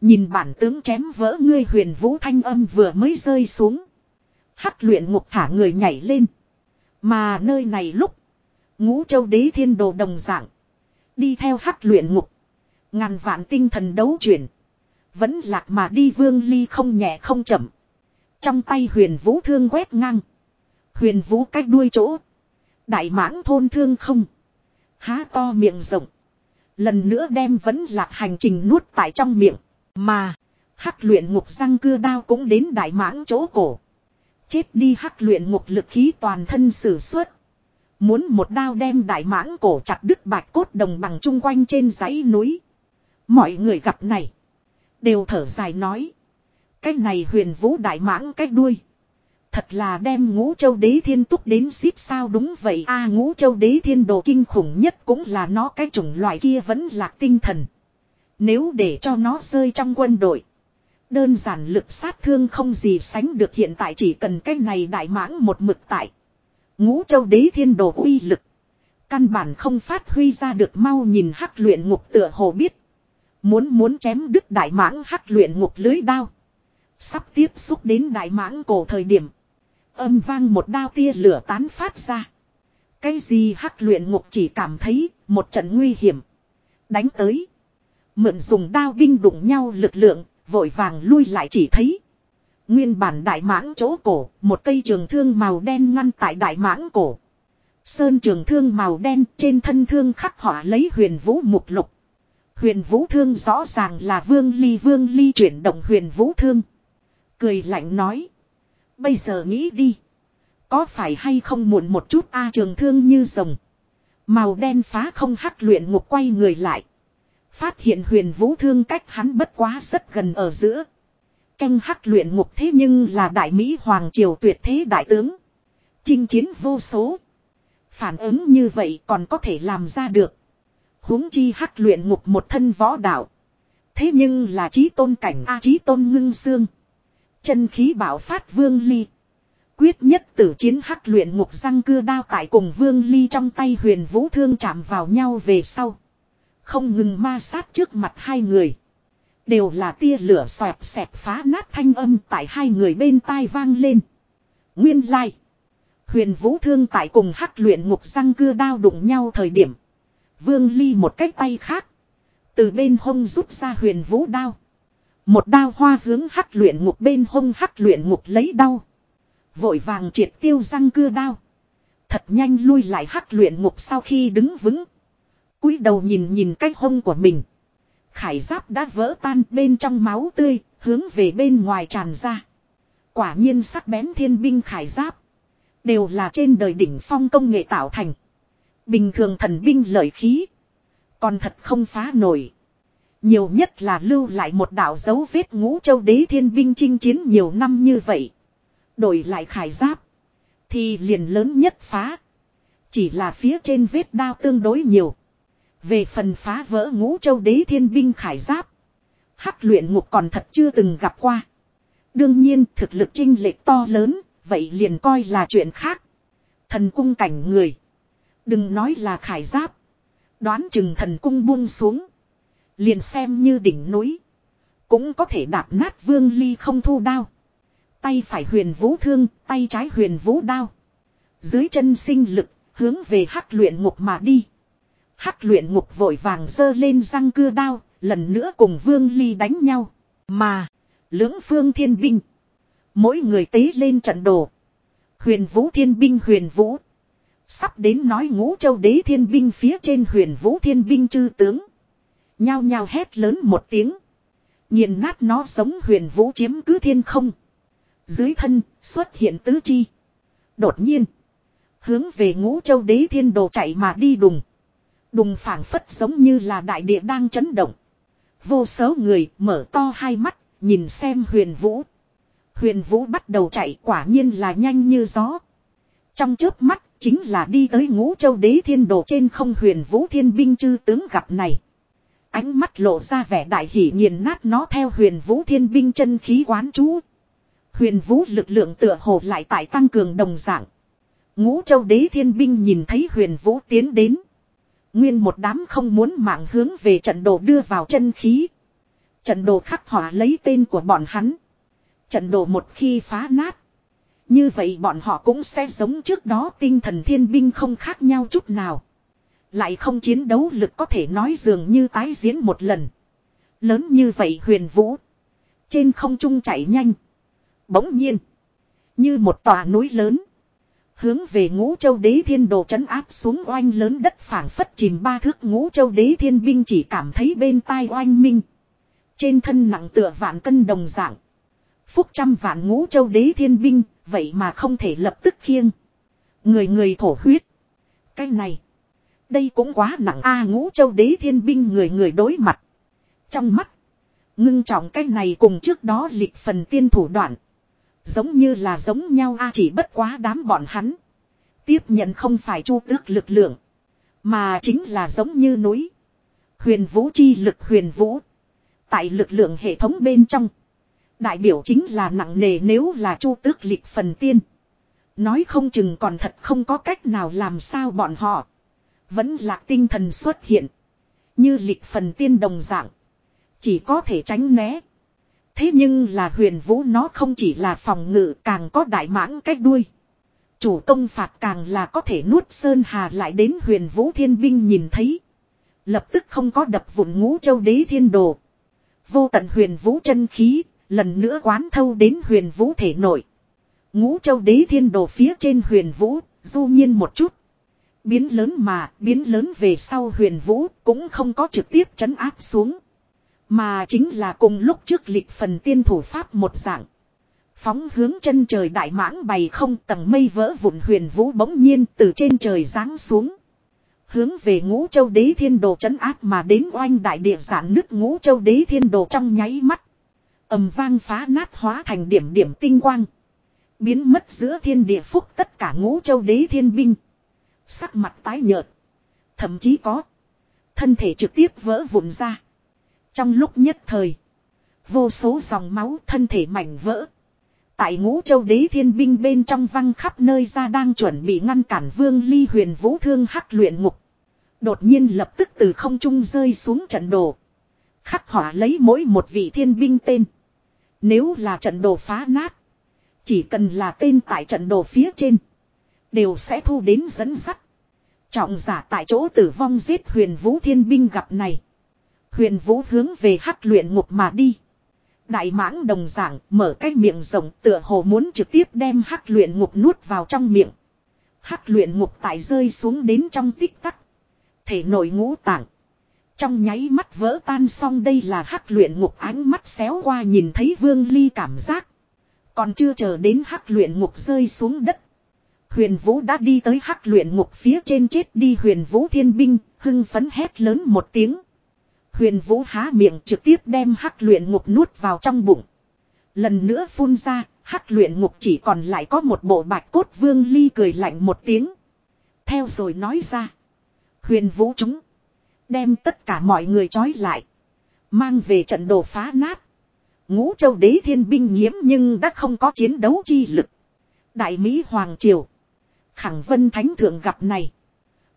Nhìn bản tướng chém vỡ ngươi huyền vũ thanh âm vừa mới rơi xuống. Hắc luyện ngục thả người nhảy lên. Mà nơi này lúc. Ngũ châu đế thiên đồ đồng dạng. Đi theo hắc luyện ngục. Ngàn vạn tinh thần đấu chuyển. Vẫn lạc mà đi vương ly không nhẹ không chậm. Trong tay huyền vũ thương quét ngang. Huyền vũ cách đuôi chỗ. Đại mãng thôn thương không. Há to miệng rộng. Lần nữa đem vẫn lạc hành trình nuốt tại trong miệng. Mà. Hắc luyện ngục răng cưa đao cũng đến đại mãng chỗ cổ. Chết đi hắc luyện ngục lực khí toàn thân sử xuất. Muốn một đao đem đại mãng cổ chặt đứt bạch cốt đồng bằng chung quanh trên dãy núi. Mọi người gặp này. Đều thở dài nói. Cái này huyền vũ đại mãng cái đuôi. Thật là đem ngũ châu đế thiên túc đến xíp sao đúng vậy a à, ngũ châu đế thiên đồ kinh khủng nhất cũng là nó cái chủng loại kia vẫn lạc tinh thần. Nếu để cho nó rơi trong quân đội. Đơn giản lực sát thương không gì sánh được hiện tại chỉ cần cái này đại mãng một mực tại. Ngũ châu đế thiên đồ uy lực. Căn bản không phát huy ra được mau nhìn hắc luyện ngục tựa hồ biết. Muốn muốn chém đứt đại mãng hắc luyện ngục lưới đao. Sắp tiếp xúc đến đại mãng cổ thời điểm. Âm vang một đao tia lửa tán phát ra. Cái gì hắc luyện ngục chỉ cảm thấy một trận nguy hiểm. Đánh tới. Mượn dùng đao binh đụng nhau lực lượng vội vàng lui lại chỉ thấy. Nguyên bản đại mãng chỗ cổ, một cây trường thương màu đen ngăn tại đại mãng cổ. Sơn trường thương màu đen trên thân thương khắc họa lấy huyền vũ mục lục. Huyền vũ thương rõ ràng là vương ly vương ly chuyển động huyền vũ thương. Cười lạnh nói. Bây giờ nghĩ đi. Có phải hay không muộn một chút a trường thương như rồng. Màu đen phá không hắc luyện ngục quay người lại. Phát hiện huyền vũ thương cách hắn bất quá rất gần ở giữa. Canh hắc luyện ngục thế nhưng là đại Mỹ Hoàng Triều tuyệt thế đại tướng. Chinh chiến vô số. Phản ứng như vậy còn có thể làm ra được. huống chi hắc luyện ngục một thân võ đạo. Thế nhưng là trí tôn cảnh A trí tôn ngưng xương. Chân khí bảo phát vương ly. Quyết nhất tử chiến hắc luyện ngục răng cưa đao tại cùng vương ly trong tay huyền vũ thương chạm vào nhau về sau. Không ngừng ma sát trước mặt hai người. Đều là tia lửa xoẹt xẹt phá nát thanh âm tại hai người bên tai vang lên. Nguyên lai. Huyền vũ thương tại cùng hắc luyện ngục răng cưa đao đụng nhau thời điểm. Vương Ly một cách tay khác. Từ bên hông rút ra huyền vũ đao. Một đao hoa hướng hắc luyện ngục bên hông hắc luyện ngục lấy đau. Vội vàng triệt tiêu răng cưa đao. Thật nhanh lui lại hắc luyện ngục sau khi đứng vững cúi đầu nhìn nhìn cái hông của mình. Khải giáp đã vỡ tan bên trong máu tươi, hướng về bên ngoài tràn ra. Quả nhiên sắc bén thiên binh khải giáp. Đều là trên đời đỉnh phong công nghệ tạo thành. Bình thường thần binh lợi khí. Còn thật không phá nổi. Nhiều nhất là lưu lại một đạo dấu vết ngũ châu đế thiên binh chinh chiến nhiều năm như vậy. Đổi lại khải giáp. Thì liền lớn nhất phá. Chỉ là phía trên vết đao tương đối nhiều. Về phần phá vỡ ngũ châu đế thiên binh khải giáp. Hắc luyện ngục còn thật chưa từng gặp qua. Đương nhiên thực lực chinh lệch to lớn, vậy liền coi là chuyện khác. Thần cung cảnh người. Đừng nói là khải giáp. Đoán chừng thần cung buông xuống. Liền xem như đỉnh núi. Cũng có thể đạp nát vương ly không thu đao. Tay phải huyền vũ thương, tay trái huyền vũ đao. Dưới chân sinh lực, hướng về hắc luyện ngục mà đi. Hắc luyện ngục vội vàng dơ lên răng cưa đao, lần nữa cùng vương ly đánh nhau. Mà, lưỡng phương thiên binh. Mỗi người tế lên trận đồ. Huyền vũ thiên binh huyền vũ. Sắp đến nói ngũ châu đế thiên binh phía trên huyền vũ thiên binh chư tướng. Nhao nhao hét lớn một tiếng. Nhìn nát nó sống huyền vũ chiếm cứ thiên không. Dưới thân xuất hiện tứ chi. Đột nhiên. Hướng về ngũ châu đế thiên đồ chạy mà đi đùng. Đùng phảng phất giống như là đại địa đang chấn động. Vô số người mở to hai mắt, nhìn xem huyền vũ. Huyền vũ bắt đầu chạy quả nhiên là nhanh như gió. Trong chớp mắt, chính là đi tới ngũ châu đế thiên đồ trên không huyền vũ thiên binh chư tướng gặp này. Ánh mắt lộ ra vẻ đại hỷ nghiền nát nó theo huyền vũ thiên binh chân khí quán chú. Huyền vũ lực lượng tựa hồ lại tại tăng cường đồng dạng. Ngũ châu đế thiên binh nhìn thấy huyền vũ tiến đến. Nguyên một đám không muốn mạng hướng về trận đồ đưa vào chân khí. Trận đồ khắc họa lấy tên của bọn hắn. Trận đồ một khi phá nát. Như vậy bọn họ cũng sẽ giống trước đó tinh thần thiên binh không khác nhau chút nào. Lại không chiến đấu lực có thể nói dường như tái diễn một lần. Lớn như vậy huyền vũ. Trên không trung chạy nhanh. Bỗng nhiên. Như một tòa núi lớn. Hướng về ngũ châu đế thiên đồ chấn áp xuống oanh lớn đất phảng phất chìm ba thước ngũ châu đế thiên binh chỉ cảm thấy bên tai oanh minh. Trên thân nặng tựa vạn cân đồng dạng. Phúc trăm vạn ngũ châu đế thiên binh, vậy mà không thể lập tức khiêng. Người người thổ huyết. Cái này. Đây cũng quá nặng a ngũ châu đế thiên binh người người đối mặt. Trong mắt. Ngưng trọng cái này cùng trước đó lịch phần tiên thủ đoạn. Giống như là giống nhau a, chỉ bất quá đám bọn hắn. Tiếp nhận không phải chu tước lực lượng. Mà chính là giống như núi. Huyền vũ chi lực huyền vũ. Tại lực lượng hệ thống bên trong. Đại biểu chính là nặng nề nếu là chu tước lịch phần tiên. Nói không chừng còn thật không có cách nào làm sao bọn họ. Vẫn là tinh thần xuất hiện. Như lịch phần tiên đồng dạng. Chỉ có thể tránh né. Thế nhưng là huyền vũ nó không chỉ là phòng ngự càng có đại mãng cách đuôi. Chủ công phạt càng là có thể nuốt sơn hà lại đến huyền vũ thiên binh nhìn thấy. Lập tức không có đập vụn ngũ châu đế thiên đồ. Vô tận huyền vũ chân khí, lần nữa quán thâu đến huyền vũ thể nội. Ngũ châu đế thiên đồ phía trên huyền vũ, du nhiên một chút. Biến lớn mà, biến lớn về sau huyền vũ, cũng không có trực tiếp chấn áp xuống. Mà chính là cùng lúc trước lịch phần tiên thủ pháp một dạng. Phóng hướng chân trời đại mãng bày không tầng mây vỡ vụn huyền vũ bỗng nhiên từ trên trời giáng xuống. Hướng về ngũ châu đế thiên đồ chấn áp mà đến oanh đại địa giản nước ngũ châu đế thiên đồ trong nháy mắt. ầm vang phá nát hóa thành điểm điểm tinh quang. Biến mất giữa thiên địa phúc tất cả ngũ châu đế thiên binh. Sắc mặt tái nhợt. Thậm chí có. Thân thể trực tiếp vỡ vụn ra. Trong lúc nhất thời. Vô số dòng máu thân thể mảnh vỡ. Tại ngũ châu đế thiên binh bên trong văng khắp nơi ra đang chuẩn bị ngăn cản vương ly huyền vũ thương hắc luyện ngục. Đột nhiên lập tức từ không trung rơi xuống trận đồ. Khắc hỏa lấy mỗi một vị thiên binh tên. Nếu là trận đồ phá nát. Chỉ cần là tên tại trận đồ phía trên. Đều sẽ thu đến dẫn sắt. Trọng giả tại chỗ tử vong giết huyền vũ thiên binh gặp này. Huyền vũ hướng về hắc luyện ngục mà đi. Đại mãng đồng giảng mở cái miệng rộng tựa hồ muốn trực tiếp đem hắc luyện ngục nuốt vào trong miệng. Hắc luyện ngục tại rơi xuống đến trong tích tắc. Thể nội ngũ tạng. Trong nháy mắt vỡ tan xong đây là hắc luyện ngục ánh mắt xéo qua nhìn thấy vương ly cảm giác. Còn chưa chờ đến hắc luyện ngục rơi xuống đất. Huyền Vũ đã đi tới hắc luyện ngục phía trên chết đi huyền Vũ thiên binh, hưng phấn hét lớn một tiếng. Huyền Vũ há miệng trực tiếp đem hắc luyện ngục nuốt vào trong bụng. Lần nữa phun ra, hắc luyện ngục chỉ còn lại có một bộ bạch cốt vương ly cười lạnh một tiếng. Theo rồi nói ra. Huyền Vũ chúng. Đem tất cả mọi người trói lại. Mang về trận đồ phá nát. Ngũ châu đế thiên binh nhiễm nhưng đã không có chiến đấu chi lực. Đại Mỹ Hoàng Triều. Khẳng vân thánh thượng gặp này.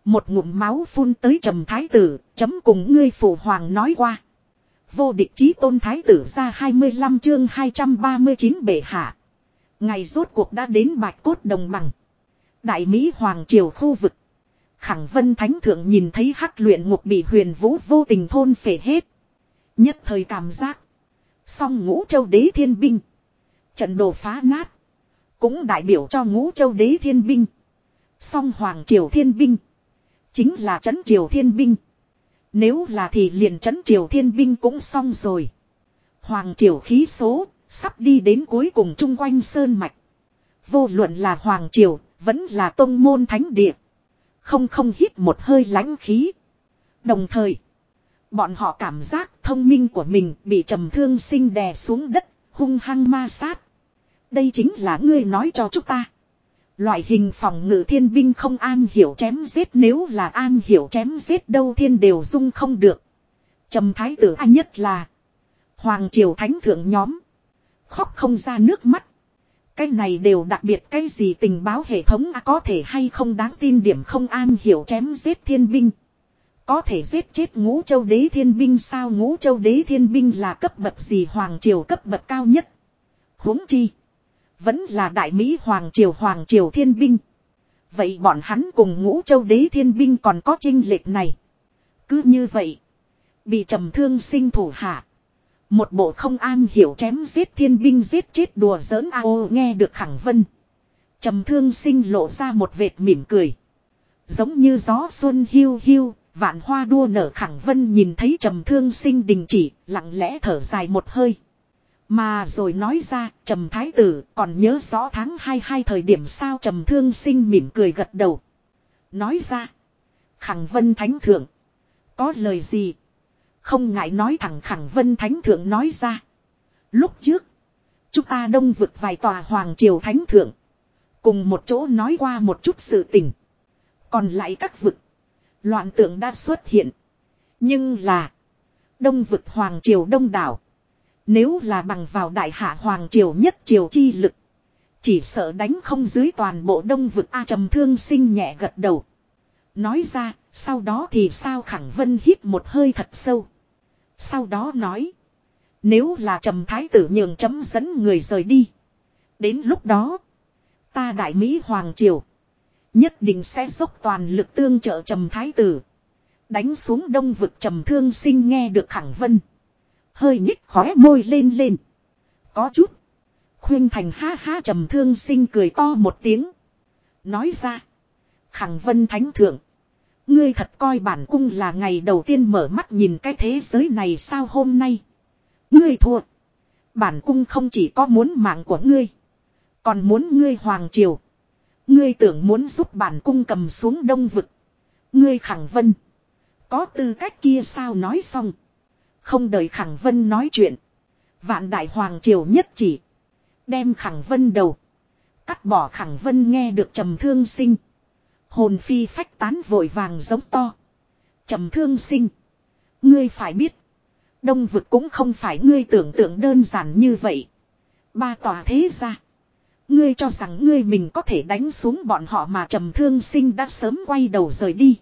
Một ngụm máu phun tới trầm thái tử, chấm cùng ngươi phụ hoàng nói qua. Vô địch chí tôn thái tử ra 25 chương 239 bệ hạ. Ngày rốt cuộc đã đến bạch cốt đồng bằng. Đại Mỹ Hoàng Triều khu vực. Khẳng vân thánh thượng nhìn thấy hắc luyện ngục bị huyền vũ vô tình thôn phể hết. Nhất thời cảm giác. Song ngũ châu đế thiên binh. Trận đồ phá nát. Cũng đại biểu cho ngũ châu đế thiên binh. Song hoàng triều thiên binh. Chính là trấn triều thiên binh. Nếu là thì liền trấn triều thiên binh cũng xong rồi. Hoàng triều khí số. Sắp đi đến cuối cùng chung quanh sơn mạch. Vô luận là hoàng triều. Vẫn là tông môn thánh địa. Không không hít một hơi lãnh khí. Đồng thời. Bọn họ cảm giác thông minh của mình bị trầm thương sinh đè xuống đất, hung hăng ma sát. Đây chính là ngươi nói cho chúng ta. Loại hình phòng ngự thiên binh không an hiểu chém giết nếu là an hiểu chém giết đâu thiên đều dung không được. Trầm thái tử anh nhất là, Hoàng triều thánh thượng nhóm. Khóc không ra nước mắt. Cái này đều đặc biệt cái gì tình báo hệ thống à, có thể hay không đáng tin điểm không an hiểu chém giết thiên binh. Có thể giết chết ngũ châu đế thiên binh sao ngũ châu đế thiên binh là cấp bậc gì hoàng triều cấp bậc cao nhất. huống chi. Vẫn là đại Mỹ hoàng triều hoàng triều thiên binh. Vậy bọn hắn cùng ngũ châu đế thiên binh còn có trinh lệch này. Cứ như vậy. Bị trầm thương sinh thủ hạ. Một bộ không an hiểu chém giết thiên binh giết chết đùa giỡn ao nghe được khẳng vân. Trầm thương sinh lộ ra một vệt mỉm cười. Giống như gió xuân hiu hiu, Vạn hoa đua nở khẳng vân nhìn thấy trầm thương sinh đình chỉ, lặng lẽ thở dài một hơi. Mà rồi nói ra, trầm thái tử còn nhớ rõ tháng 22 thời điểm sao trầm thương sinh mỉm cười gật đầu. Nói ra, khẳng vân thánh thượng, có lời gì? Không ngại nói thẳng khẳng vân thánh thượng nói ra. Lúc trước, chúng ta đông vực vài tòa hoàng triều thánh thượng. Cùng một chỗ nói qua một chút sự tình. Còn lại các vực, Loạn tượng đã xuất hiện. Nhưng là. Đông vực Hoàng Triều Đông Đảo. Nếu là bằng vào đại hạ Hoàng Triều nhất triều chi lực. Chỉ sợ đánh không dưới toàn bộ đông vực A trầm thương sinh nhẹ gật đầu. Nói ra, sau đó thì sao khẳng vân hít một hơi thật sâu. Sau đó nói. Nếu là trầm thái tử nhường chấm dẫn người rời đi. Đến lúc đó. Ta đại Mỹ Hoàng Triều. Nhất định sẽ dốc toàn lực tương trợ trầm thái tử. Đánh xuống đông vực trầm thương sinh nghe được khẳng vân. Hơi nhích khóe môi lên lên. Có chút. Khuyên thành ha ha trầm thương sinh cười to một tiếng. Nói ra. Khẳng vân thánh thượng. Ngươi thật coi bản cung là ngày đầu tiên mở mắt nhìn cái thế giới này sao hôm nay. Ngươi thua. Bản cung không chỉ có muốn mạng của ngươi. Còn muốn ngươi hoàng triều. Ngươi tưởng muốn giúp bản cung cầm xuống đông vực. Ngươi khẳng vân. Có tư cách kia sao nói xong. Không đợi khẳng vân nói chuyện. Vạn đại hoàng triều nhất chỉ. Đem khẳng vân đầu. Cắt bỏ khẳng vân nghe được trầm thương sinh. Hồn phi phách tán vội vàng giống to. Trầm thương sinh. Ngươi phải biết. Đông vực cũng không phải ngươi tưởng tượng đơn giản như vậy. Ba tòa thế ra. Ngươi cho rằng ngươi mình có thể đánh xuống bọn họ mà trầm thương sinh đã sớm quay đầu rời đi.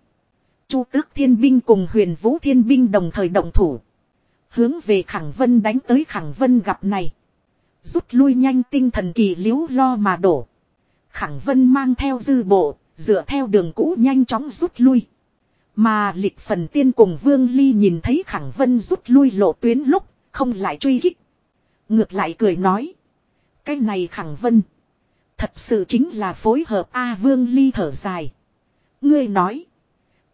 Chu tước thiên binh cùng huyền vũ thiên binh đồng thời động thủ. Hướng về khẳng vân đánh tới khẳng vân gặp này. Rút lui nhanh tinh thần kỳ liếu lo mà đổ. Khẳng Vân mang theo dư bộ, dựa theo đường cũ nhanh chóng rút lui. Mà lịch phần tiên cùng Vương Ly nhìn thấy Khẳng Vân rút lui lộ tuyến lúc, không lại truy kích. Ngược lại cười nói. Cái này Khẳng Vân. Thật sự chính là phối hợp A Vương Ly thở dài. Ngươi nói.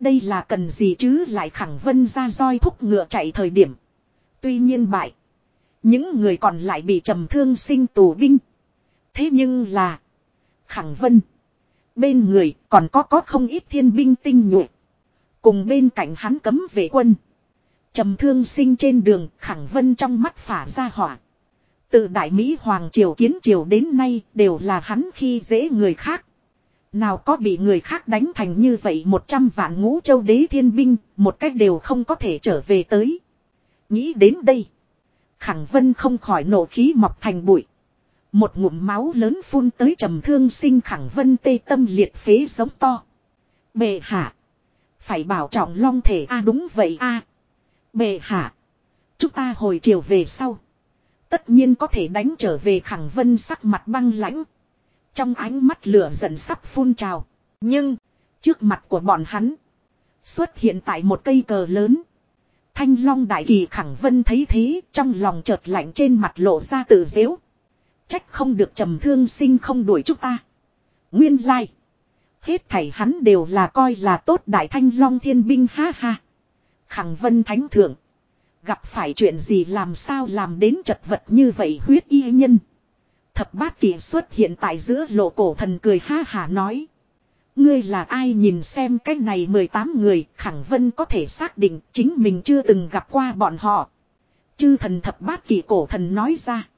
Đây là cần gì chứ lại Khẳng Vân ra roi thúc ngựa chạy thời điểm. Tuy nhiên bại. Những người còn lại bị trầm thương sinh tù binh. Thế nhưng là. Khẳng Vân. Bên người còn có có không ít thiên binh tinh nhuệ. Cùng bên cạnh hắn cấm vệ quân. trầm thương sinh trên đường Khẳng Vân trong mắt phả ra hỏa. Từ Đại Mỹ Hoàng Triều Kiến Triều đến nay đều là hắn khi dễ người khác. Nào có bị người khác đánh thành như vậy một trăm vạn ngũ châu đế thiên binh, một cách đều không có thể trở về tới. Nghĩ đến đây. Khẳng Vân không khỏi nổ khí mọc thành bụi. Một ngụm máu lớn phun tới trầm thương sinh Khẳng Vân tê tâm liệt phế giống to. Bệ hạ. Phải bảo trọng long thể a đúng vậy a Bệ hạ. Chúng ta hồi chiều về sau. Tất nhiên có thể đánh trở về Khẳng Vân sắc mặt băng lãnh. Trong ánh mắt lửa giận sắp phun trào. Nhưng, trước mặt của bọn hắn, xuất hiện tại một cây cờ lớn. Thanh long đại kỳ khẳng vân thấy thế, trong lòng chợt lạnh trên mặt lộ ra tự dễu. Trách không được trầm thương sinh không đuổi chúng ta. Nguyên lai. Hết thảy hắn đều là coi là tốt đại thanh long thiên binh ha ha. Khẳng vân thánh thượng. Gặp phải chuyện gì làm sao làm đến chật vật như vậy huyết y nhân. Thập bát kỳ xuất hiện tại giữa lộ cổ thần cười ha hà nói. Ngươi là ai nhìn xem cái này 18 người, khẳng vân có thể xác định chính mình chưa từng gặp qua bọn họ. Chư thần thập bát kỳ cổ thần nói ra.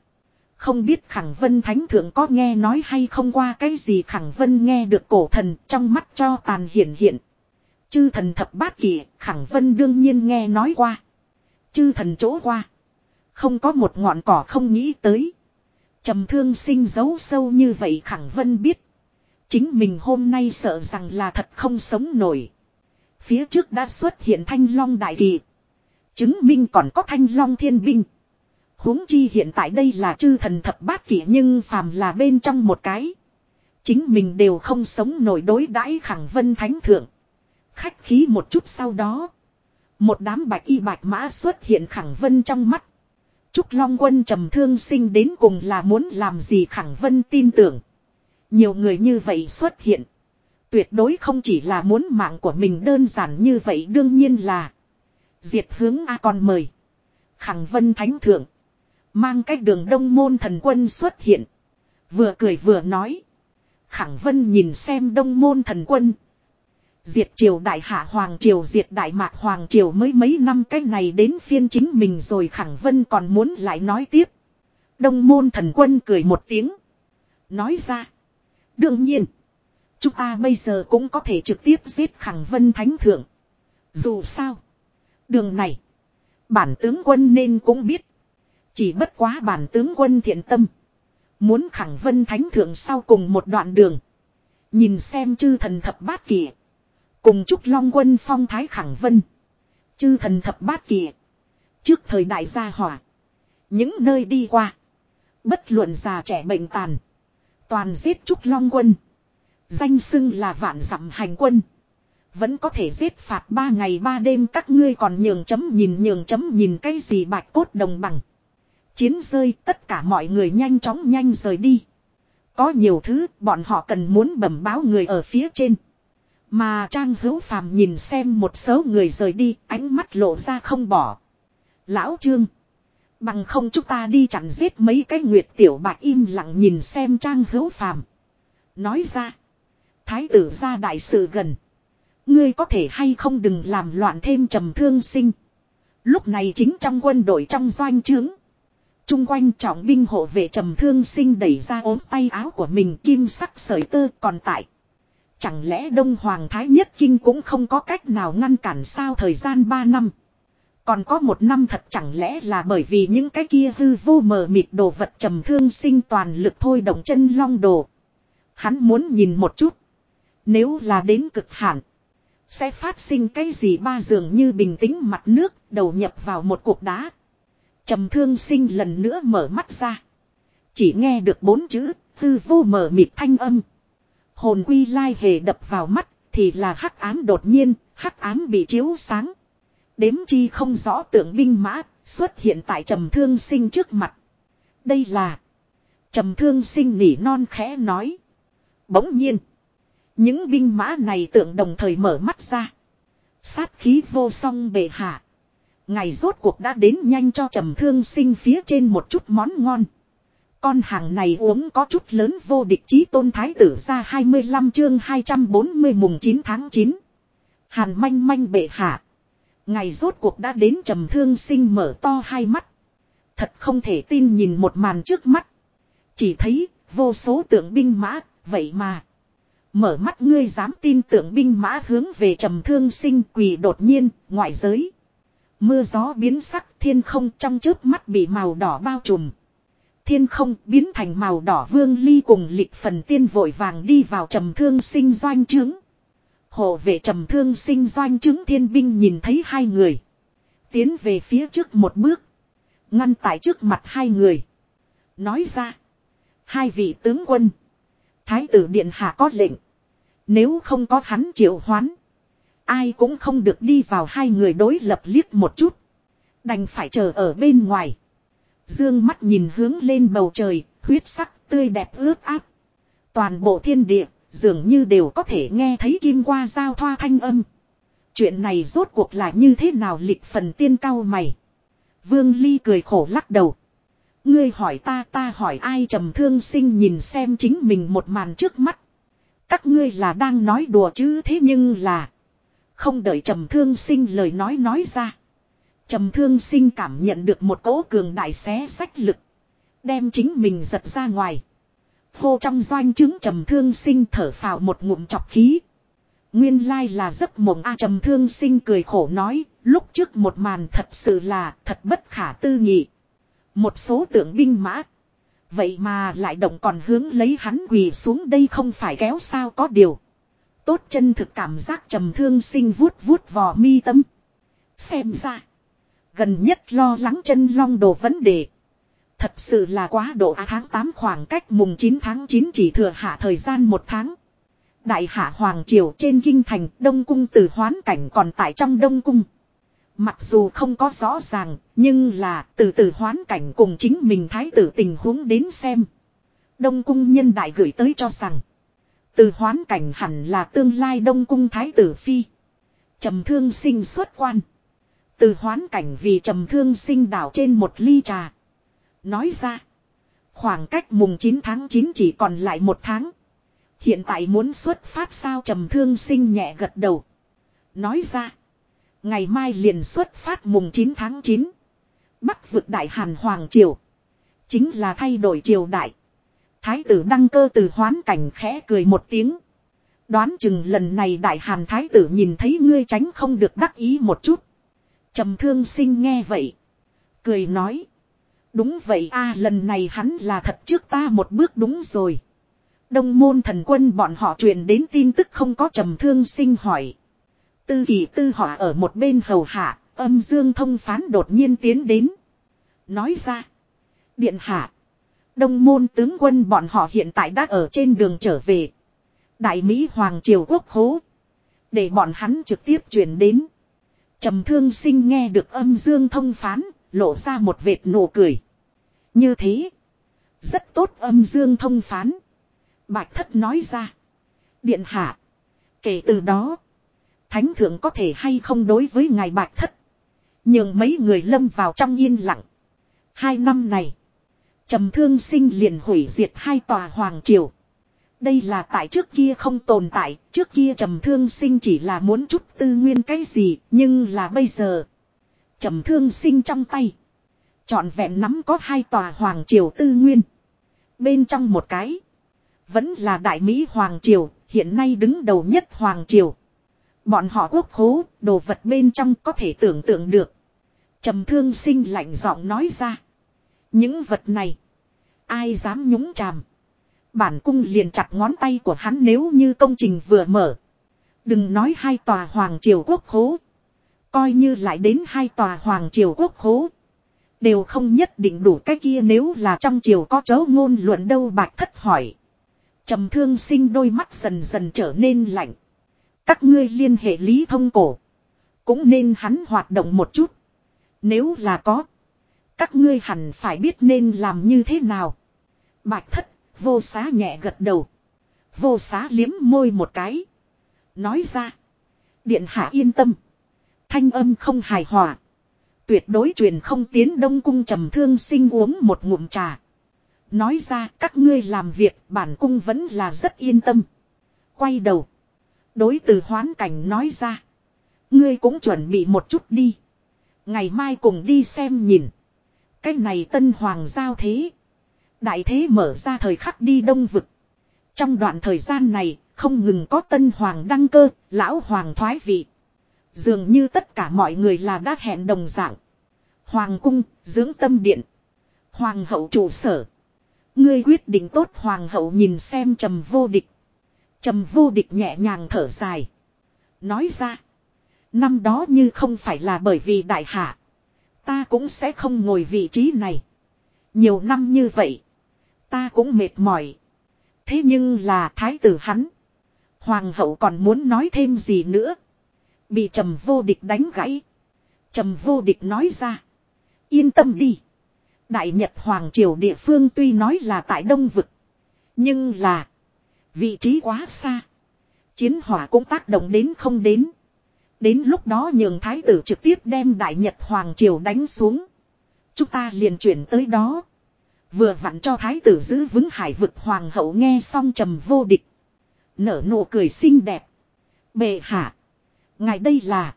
Không biết khẳng vân thánh thượng có nghe nói hay không qua cái gì khẳng vân nghe được cổ thần trong mắt cho tàn hiển hiện. Chư thần thập bát kỳ, khẳng vân đương nhiên nghe nói qua. Chư thần chỗ qua. Không có một ngọn cỏ không nghĩ tới trầm thương sinh giấu sâu như vậy khẳng vân biết chính mình hôm nay sợ rằng là thật không sống nổi. Phía trước đã xuất hiện thanh long đại kỳ. Chứng minh còn có thanh long thiên binh. Huống chi hiện tại đây là chư thần thập bát kỷ nhưng phàm là bên trong một cái. Chính mình đều không sống nổi đối đãi khẳng vân thánh thượng. Khách khí một chút sau đó. Một đám bạch y bạch mã xuất hiện khẳng vân trong mắt. Trúc Long Quân trầm thương sinh đến cùng là muốn làm gì Khẳng Vân tin tưởng. Nhiều người như vậy xuất hiện. Tuyệt đối không chỉ là muốn mạng của mình đơn giản như vậy, đương nhiên là. Diệt hướng A còn mời. Khẳng Vân Thánh Thượng. Mang cách đường đông môn thần quân xuất hiện. Vừa cười vừa nói. Khẳng Vân nhìn xem đông môn thần quân Diệt triều đại hạ hoàng triều, diệt đại mạc hoàng triều mới mấy năm cái này đến phiên chính mình rồi, khẳng vân còn muốn lại nói tiếp. Đông môn thần quân cười một tiếng. Nói ra. Đương nhiên. Chúng ta bây giờ cũng có thể trực tiếp giết khẳng vân thánh thượng. Dù sao. Đường này. Bản tướng quân nên cũng biết. Chỉ bất quá bản tướng quân thiện tâm. Muốn khẳng vân thánh thượng sau cùng một đoạn đường. Nhìn xem chư thần thập bát kỷ. Cùng chúc long quân phong thái khẳng vân. Chư thần thập bát kỳ. Trước thời đại gia hỏa. Những nơi đi qua. Bất luận già trẻ bệnh tàn. Toàn giết trúc long quân. Danh xưng là vạn dặm hành quân. Vẫn có thể giết phạt ba ngày ba đêm các ngươi còn nhường chấm nhìn nhường chấm nhìn cái gì bạch cốt đồng bằng. Chiến rơi tất cả mọi người nhanh chóng nhanh rời đi. Có nhiều thứ bọn họ cần muốn bẩm báo người ở phía trên. Mà Trang Hữu Phàm nhìn xem một số người rời đi, ánh mắt lộ ra không bỏ. Lão Trương. Bằng không chúng ta đi chặn giết mấy cái nguyệt tiểu bạc im lặng nhìn xem Trang Hữu Phàm. Nói ra. Thái tử ra đại sự gần. Ngươi có thể hay không đừng làm loạn thêm trầm thương sinh. Lúc này chính trong quân đội trong doanh trướng. Trung quanh trọng binh hộ vệ trầm thương sinh đẩy ra ốm tay áo của mình kim sắc sợi tơ còn tại. Chẳng lẽ Đông Hoàng Thái Nhất Kinh cũng không có cách nào ngăn cản sao thời gian 3 năm. Còn có một năm thật chẳng lẽ là bởi vì những cái kia hư vô mờ mịt đồ vật trầm thương sinh toàn lực thôi động chân long đồ. Hắn muốn nhìn một chút. Nếu là đến cực hạn. Sẽ phát sinh cái gì ba dường như bình tĩnh mặt nước đầu nhập vào một cục đá. Trầm thương sinh lần nữa mở mắt ra. Chỉ nghe được bốn chữ hư vô mờ mịt thanh âm. Hồn quy lai hề đập vào mắt thì là hắc ám đột nhiên, hắc ám bị chiếu sáng. Đếm chi không rõ tượng binh mã xuất hiện tại trầm thương sinh trước mặt. Đây là trầm thương sinh nỉ non khẽ nói. Bỗng nhiên, những binh mã này tượng đồng thời mở mắt ra. Sát khí vô song bệ hạ. Ngày rốt cuộc đã đến nhanh cho trầm thương sinh phía trên một chút món ngon. Con hàng này uống có chút lớn vô địch chí tôn thái tử ra 25 chương 240 mùng 9 tháng 9. Hàn manh manh bệ hạ. Ngày rốt cuộc đã đến trầm thương sinh mở to hai mắt. Thật không thể tin nhìn một màn trước mắt. Chỉ thấy vô số tượng binh mã, vậy mà. Mở mắt ngươi dám tin tượng binh mã hướng về trầm thương sinh quỳ đột nhiên, ngoại giới. Mưa gió biến sắc thiên không trong trước mắt bị màu đỏ bao trùm. Thiên không biến thành màu đỏ vương ly cùng lịch phần tiên vội vàng đi vào trầm thương sinh doanh trướng. Hộ vệ trầm thương sinh doanh chứng thiên binh nhìn thấy hai người. Tiến về phía trước một bước. Ngăn tại trước mặt hai người. Nói ra. Hai vị tướng quân. Thái tử Điện Hạ có lệnh. Nếu không có hắn triệu hoán. Ai cũng không được đi vào hai người đối lập liếc một chút. Đành phải chờ ở bên ngoài. Dương mắt nhìn hướng lên bầu trời, huyết sắc, tươi đẹp ướt áp. Toàn bộ thiên địa, dường như đều có thể nghe thấy kim qua giao thoa thanh âm. Chuyện này rốt cuộc là như thế nào lịch phần tiên cao mày. Vương Ly cười khổ lắc đầu. Ngươi hỏi ta ta hỏi ai trầm thương sinh nhìn xem chính mình một màn trước mắt. Các ngươi là đang nói đùa chứ thế nhưng là. Không đợi trầm thương sinh lời nói nói ra. Trầm thương sinh cảm nhận được một cỗ cường đại xé sách lực. Đem chính mình giật ra ngoài. Hô trong doanh chứng trầm thương sinh thở phào một ngụm chọc khí. Nguyên lai là giấc mộng A trầm thương sinh cười khổ nói, lúc trước một màn thật sự là thật bất khả tư nghị. Một số tượng binh mã. Vậy mà lại động còn hướng lấy hắn quỳ xuống đây không phải kéo sao có điều. Tốt chân thực cảm giác trầm thương sinh vuốt vuốt vò mi tâm. Xem ra. Gần nhất lo lắng chân long đồ vấn đề. Thật sự là quá độ à tháng 8 khoảng cách mùng 9 tháng 9 chỉ thừa hạ thời gian một tháng. Đại hạ Hoàng Triều trên kinh thành Đông Cung từ hoán cảnh còn tại trong Đông Cung. Mặc dù không có rõ ràng, nhưng là từ từ hoán cảnh cùng chính mình thái tử tình huống đến xem. Đông Cung nhân đại gửi tới cho rằng. Từ hoán cảnh hẳn là tương lai Đông Cung thái tử phi. trầm thương sinh xuất quan. Từ hoán cảnh vì trầm thương sinh đảo trên một ly trà. Nói ra. Khoảng cách mùng 9 tháng 9 chỉ còn lại một tháng. Hiện tại muốn xuất phát sao trầm thương sinh nhẹ gật đầu. Nói ra. Ngày mai liền xuất phát mùng 9 tháng 9. Bắc vực đại hàn hoàng triều. Chính là thay đổi triều đại. Thái tử đăng cơ từ hoán cảnh khẽ cười một tiếng. Đoán chừng lần này đại hàn thái tử nhìn thấy ngươi tránh không được đắc ý một chút. trầm thương sinh nghe vậy. Cười nói. Đúng vậy a lần này hắn là thật trước ta một bước đúng rồi. Đông môn thần quân bọn họ truyền đến tin tức không có trầm thương sinh hỏi. Tư kỳ tư họ ở một bên hầu hạ, âm dương thông phán đột nhiên tiến đến. Nói ra. Điện hạ. Đông môn tướng quân bọn họ hiện tại đã ở trên đường trở về. Đại Mỹ Hoàng Triều Quốc hố. Để bọn hắn trực tiếp chuyển đến. trầm thương sinh nghe được âm dương thông phán, lộ ra một vệt nụ cười. Như thế. Rất tốt âm dương thông phán. Bạch thất nói ra. Điện hạ. Kể từ đó. Thánh thượng có thể hay không đối với ngài bạch thất. Nhưng mấy người lâm vào trong yên lặng. Hai năm này. trầm thương sinh liền hủy diệt hai tòa hoàng triều. Đây là tại trước kia không tồn tại, trước kia trầm thương sinh chỉ là muốn chút tư nguyên cái gì, nhưng là bây giờ. trầm thương sinh trong tay. Chọn vẹn nắm có hai tòa hoàng triều tư nguyên. Bên trong một cái. Vẫn là đại Mỹ Hoàng Triều, hiện nay đứng đầu nhất Hoàng Triều. Bọn họ quốc khố, đồ vật bên trong có thể tưởng tượng được. trầm thương sinh lạnh giọng nói ra. Những vật này. Ai dám nhúng chàm. Bản cung liền chặt ngón tay của hắn nếu như công trình vừa mở. Đừng nói hai tòa Hoàng Triều quốc khố. Coi như lại đến hai tòa Hoàng Triều quốc khố. Đều không nhất định đủ cái kia nếu là trong chiều có chấu ngôn luận đâu bạch thất hỏi. trầm thương sinh đôi mắt dần dần trở nên lạnh. Các ngươi liên hệ lý thông cổ. Cũng nên hắn hoạt động một chút. Nếu là có. Các ngươi hẳn phải biết nên làm như thế nào. Bạch thất, vô xá nhẹ gật đầu. Vô xá liếm môi một cái. Nói ra. Điện hạ yên tâm. Thanh âm không hài hòa. Tuyệt đối truyền không tiến đông cung trầm thương sinh uống một ngụm trà. Nói ra các ngươi làm việc bản cung vẫn là rất yên tâm. Quay đầu. Đối từ hoán cảnh nói ra. Ngươi cũng chuẩn bị một chút đi. Ngày mai cùng đi xem nhìn. Cái này tân hoàng giao thế. Đại thế mở ra thời khắc đi đông vực. Trong đoạn thời gian này, không ngừng có tân hoàng đăng cơ, lão hoàng thoái vị. Dường như tất cả mọi người là đã hẹn đồng dạng. Hoàng cung, dưỡng tâm điện. Hoàng hậu trụ sở. Ngươi quyết định tốt hoàng hậu nhìn xem trầm vô địch. Trầm vô địch nhẹ nhàng thở dài. Nói ra. Năm đó như không phải là bởi vì đại hạ. Ta cũng sẽ không ngồi vị trí này. Nhiều năm như vậy. Ta cũng mệt mỏi. Thế nhưng là thái tử hắn. Hoàng hậu còn muốn nói thêm gì nữa. Bị trầm vô địch đánh gãy. Trầm vô địch nói ra. Yên tâm đi. Đại Nhật Hoàng Triều địa phương tuy nói là tại Đông Vực. Nhưng là. Vị trí quá xa. Chiến hỏa cũng tác động đến không đến. Đến lúc đó nhường thái tử trực tiếp đem Đại Nhật Hoàng Triều đánh xuống. Chúng ta liền chuyển tới đó. Vừa vặn cho thái tử giữ vững hải vực hoàng hậu nghe xong trầm vô địch. Nở nụ cười xinh đẹp. Bệ hạ. Ngài đây là.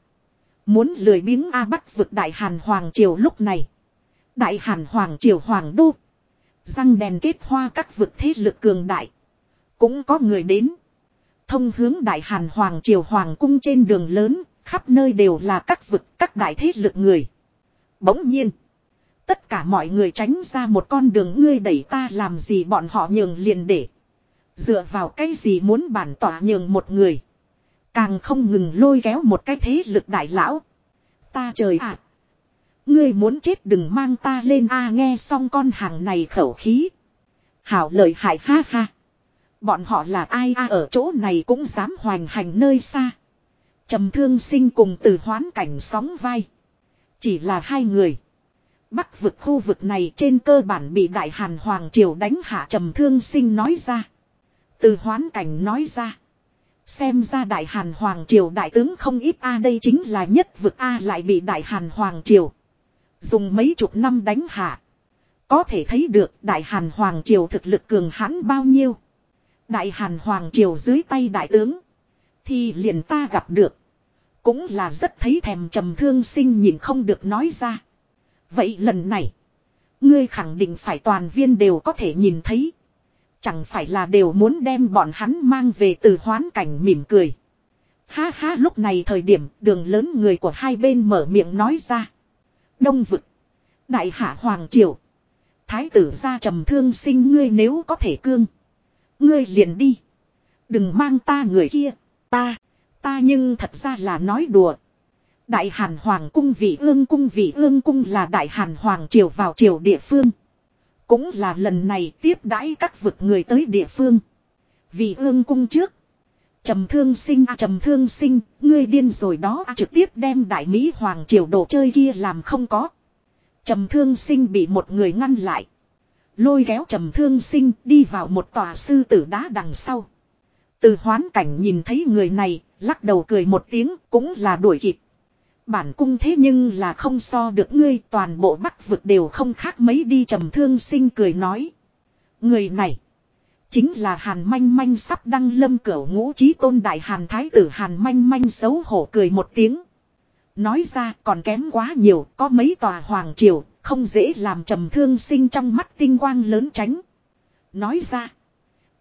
Muốn lười biếng A bắt vực Đại Hàn Hoàng Triều lúc này. Đại Hàn Hoàng Triều Hoàng Đô. Răng đèn kết hoa các vực thế lực cường đại. Cũng có người đến. Thông hướng Đại Hàn Hoàng Triều Hoàng Cung trên đường lớn. Khắp nơi đều là các vực, các đại thế lực người. Bỗng nhiên. Tất cả mọi người tránh ra một con đường ngươi đẩy ta làm gì bọn họ nhường liền để. Dựa vào cái gì muốn bản tỏa nhường một người. Càng không ngừng lôi kéo một cái thế lực đại lão. Ta trời ạ. Ngươi muốn chết đừng mang ta lên a, nghe xong con hàng này khẩu khí. Hảo lợi hại, ha ha. Bọn họ là ai a, ở chỗ này cũng dám hoành hành nơi xa. trầm thương sinh cùng từ hoán cảnh sóng vai. Chỉ là hai người. Bắc vực khu vực này trên cơ bản bị Đại Hàn Hoàng Triều đánh hạ trầm thương sinh nói ra. Từ hoán cảnh nói ra. Xem ra Đại Hàn Hoàng Triều đại tướng không ít A, đây chính là nhất vực A lại bị Đại Hàn Hoàng Triều. Dùng mấy chục năm đánh hạ. Có thể thấy được Đại Hàn Hoàng Triều thực lực cường hãn bao nhiêu. Đại Hàn Hoàng Triều dưới tay đại tướng. Thì liền ta gặp được. Cũng là rất thấy thèm trầm thương sinh nhìn không được nói ra. Vậy lần này. Ngươi khẳng định phải toàn viên đều có thể nhìn thấy. Chẳng phải là đều muốn đem bọn hắn mang về từ hoán cảnh mỉm cười. Ha ha, lúc này thời điểm, đường lớn người của hai bên mở miệng nói ra. Đông vực. Đại hạ Hoàng Triều. Thái tử ra trầm thương sinh ngươi nếu có thể cương. Ngươi liền đi. Đừng mang ta người kia. Ta. Ta nhưng thật ra là nói đùa. Đại Hàn Hoàng cung vị ương cung vị ương cung là Đại Hàn Hoàng triều vào triều địa phương. Cũng là lần này tiếp đãi các vực người tới địa phương. vì ương cung trước. Trầm thương sinh a trầm thương sinh, ngươi điên rồi đó à, trực tiếp đem đại Mỹ Hoàng triều đồ chơi kia làm không có. Trầm thương sinh bị một người ngăn lại. Lôi kéo trầm thương sinh đi vào một tòa sư tử đá đằng sau. Từ hoán cảnh nhìn thấy người này, lắc đầu cười một tiếng cũng là đuổi kịp. Bản cung thế nhưng là không so được ngươi, toàn bộ bắc vực đều không khác mấy đi, trầm thương sinh cười nói. Người này. Chính là hàn manh manh sắp đăng lâm cửa ngũ trí tôn đại hàn thái tử hàn manh manh xấu hổ cười một tiếng. Nói ra, còn kém quá nhiều, có mấy tòa hoàng triều, không dễ làm trầm thương sinh trong mắt tinh quang lớn tránh. Nói ra.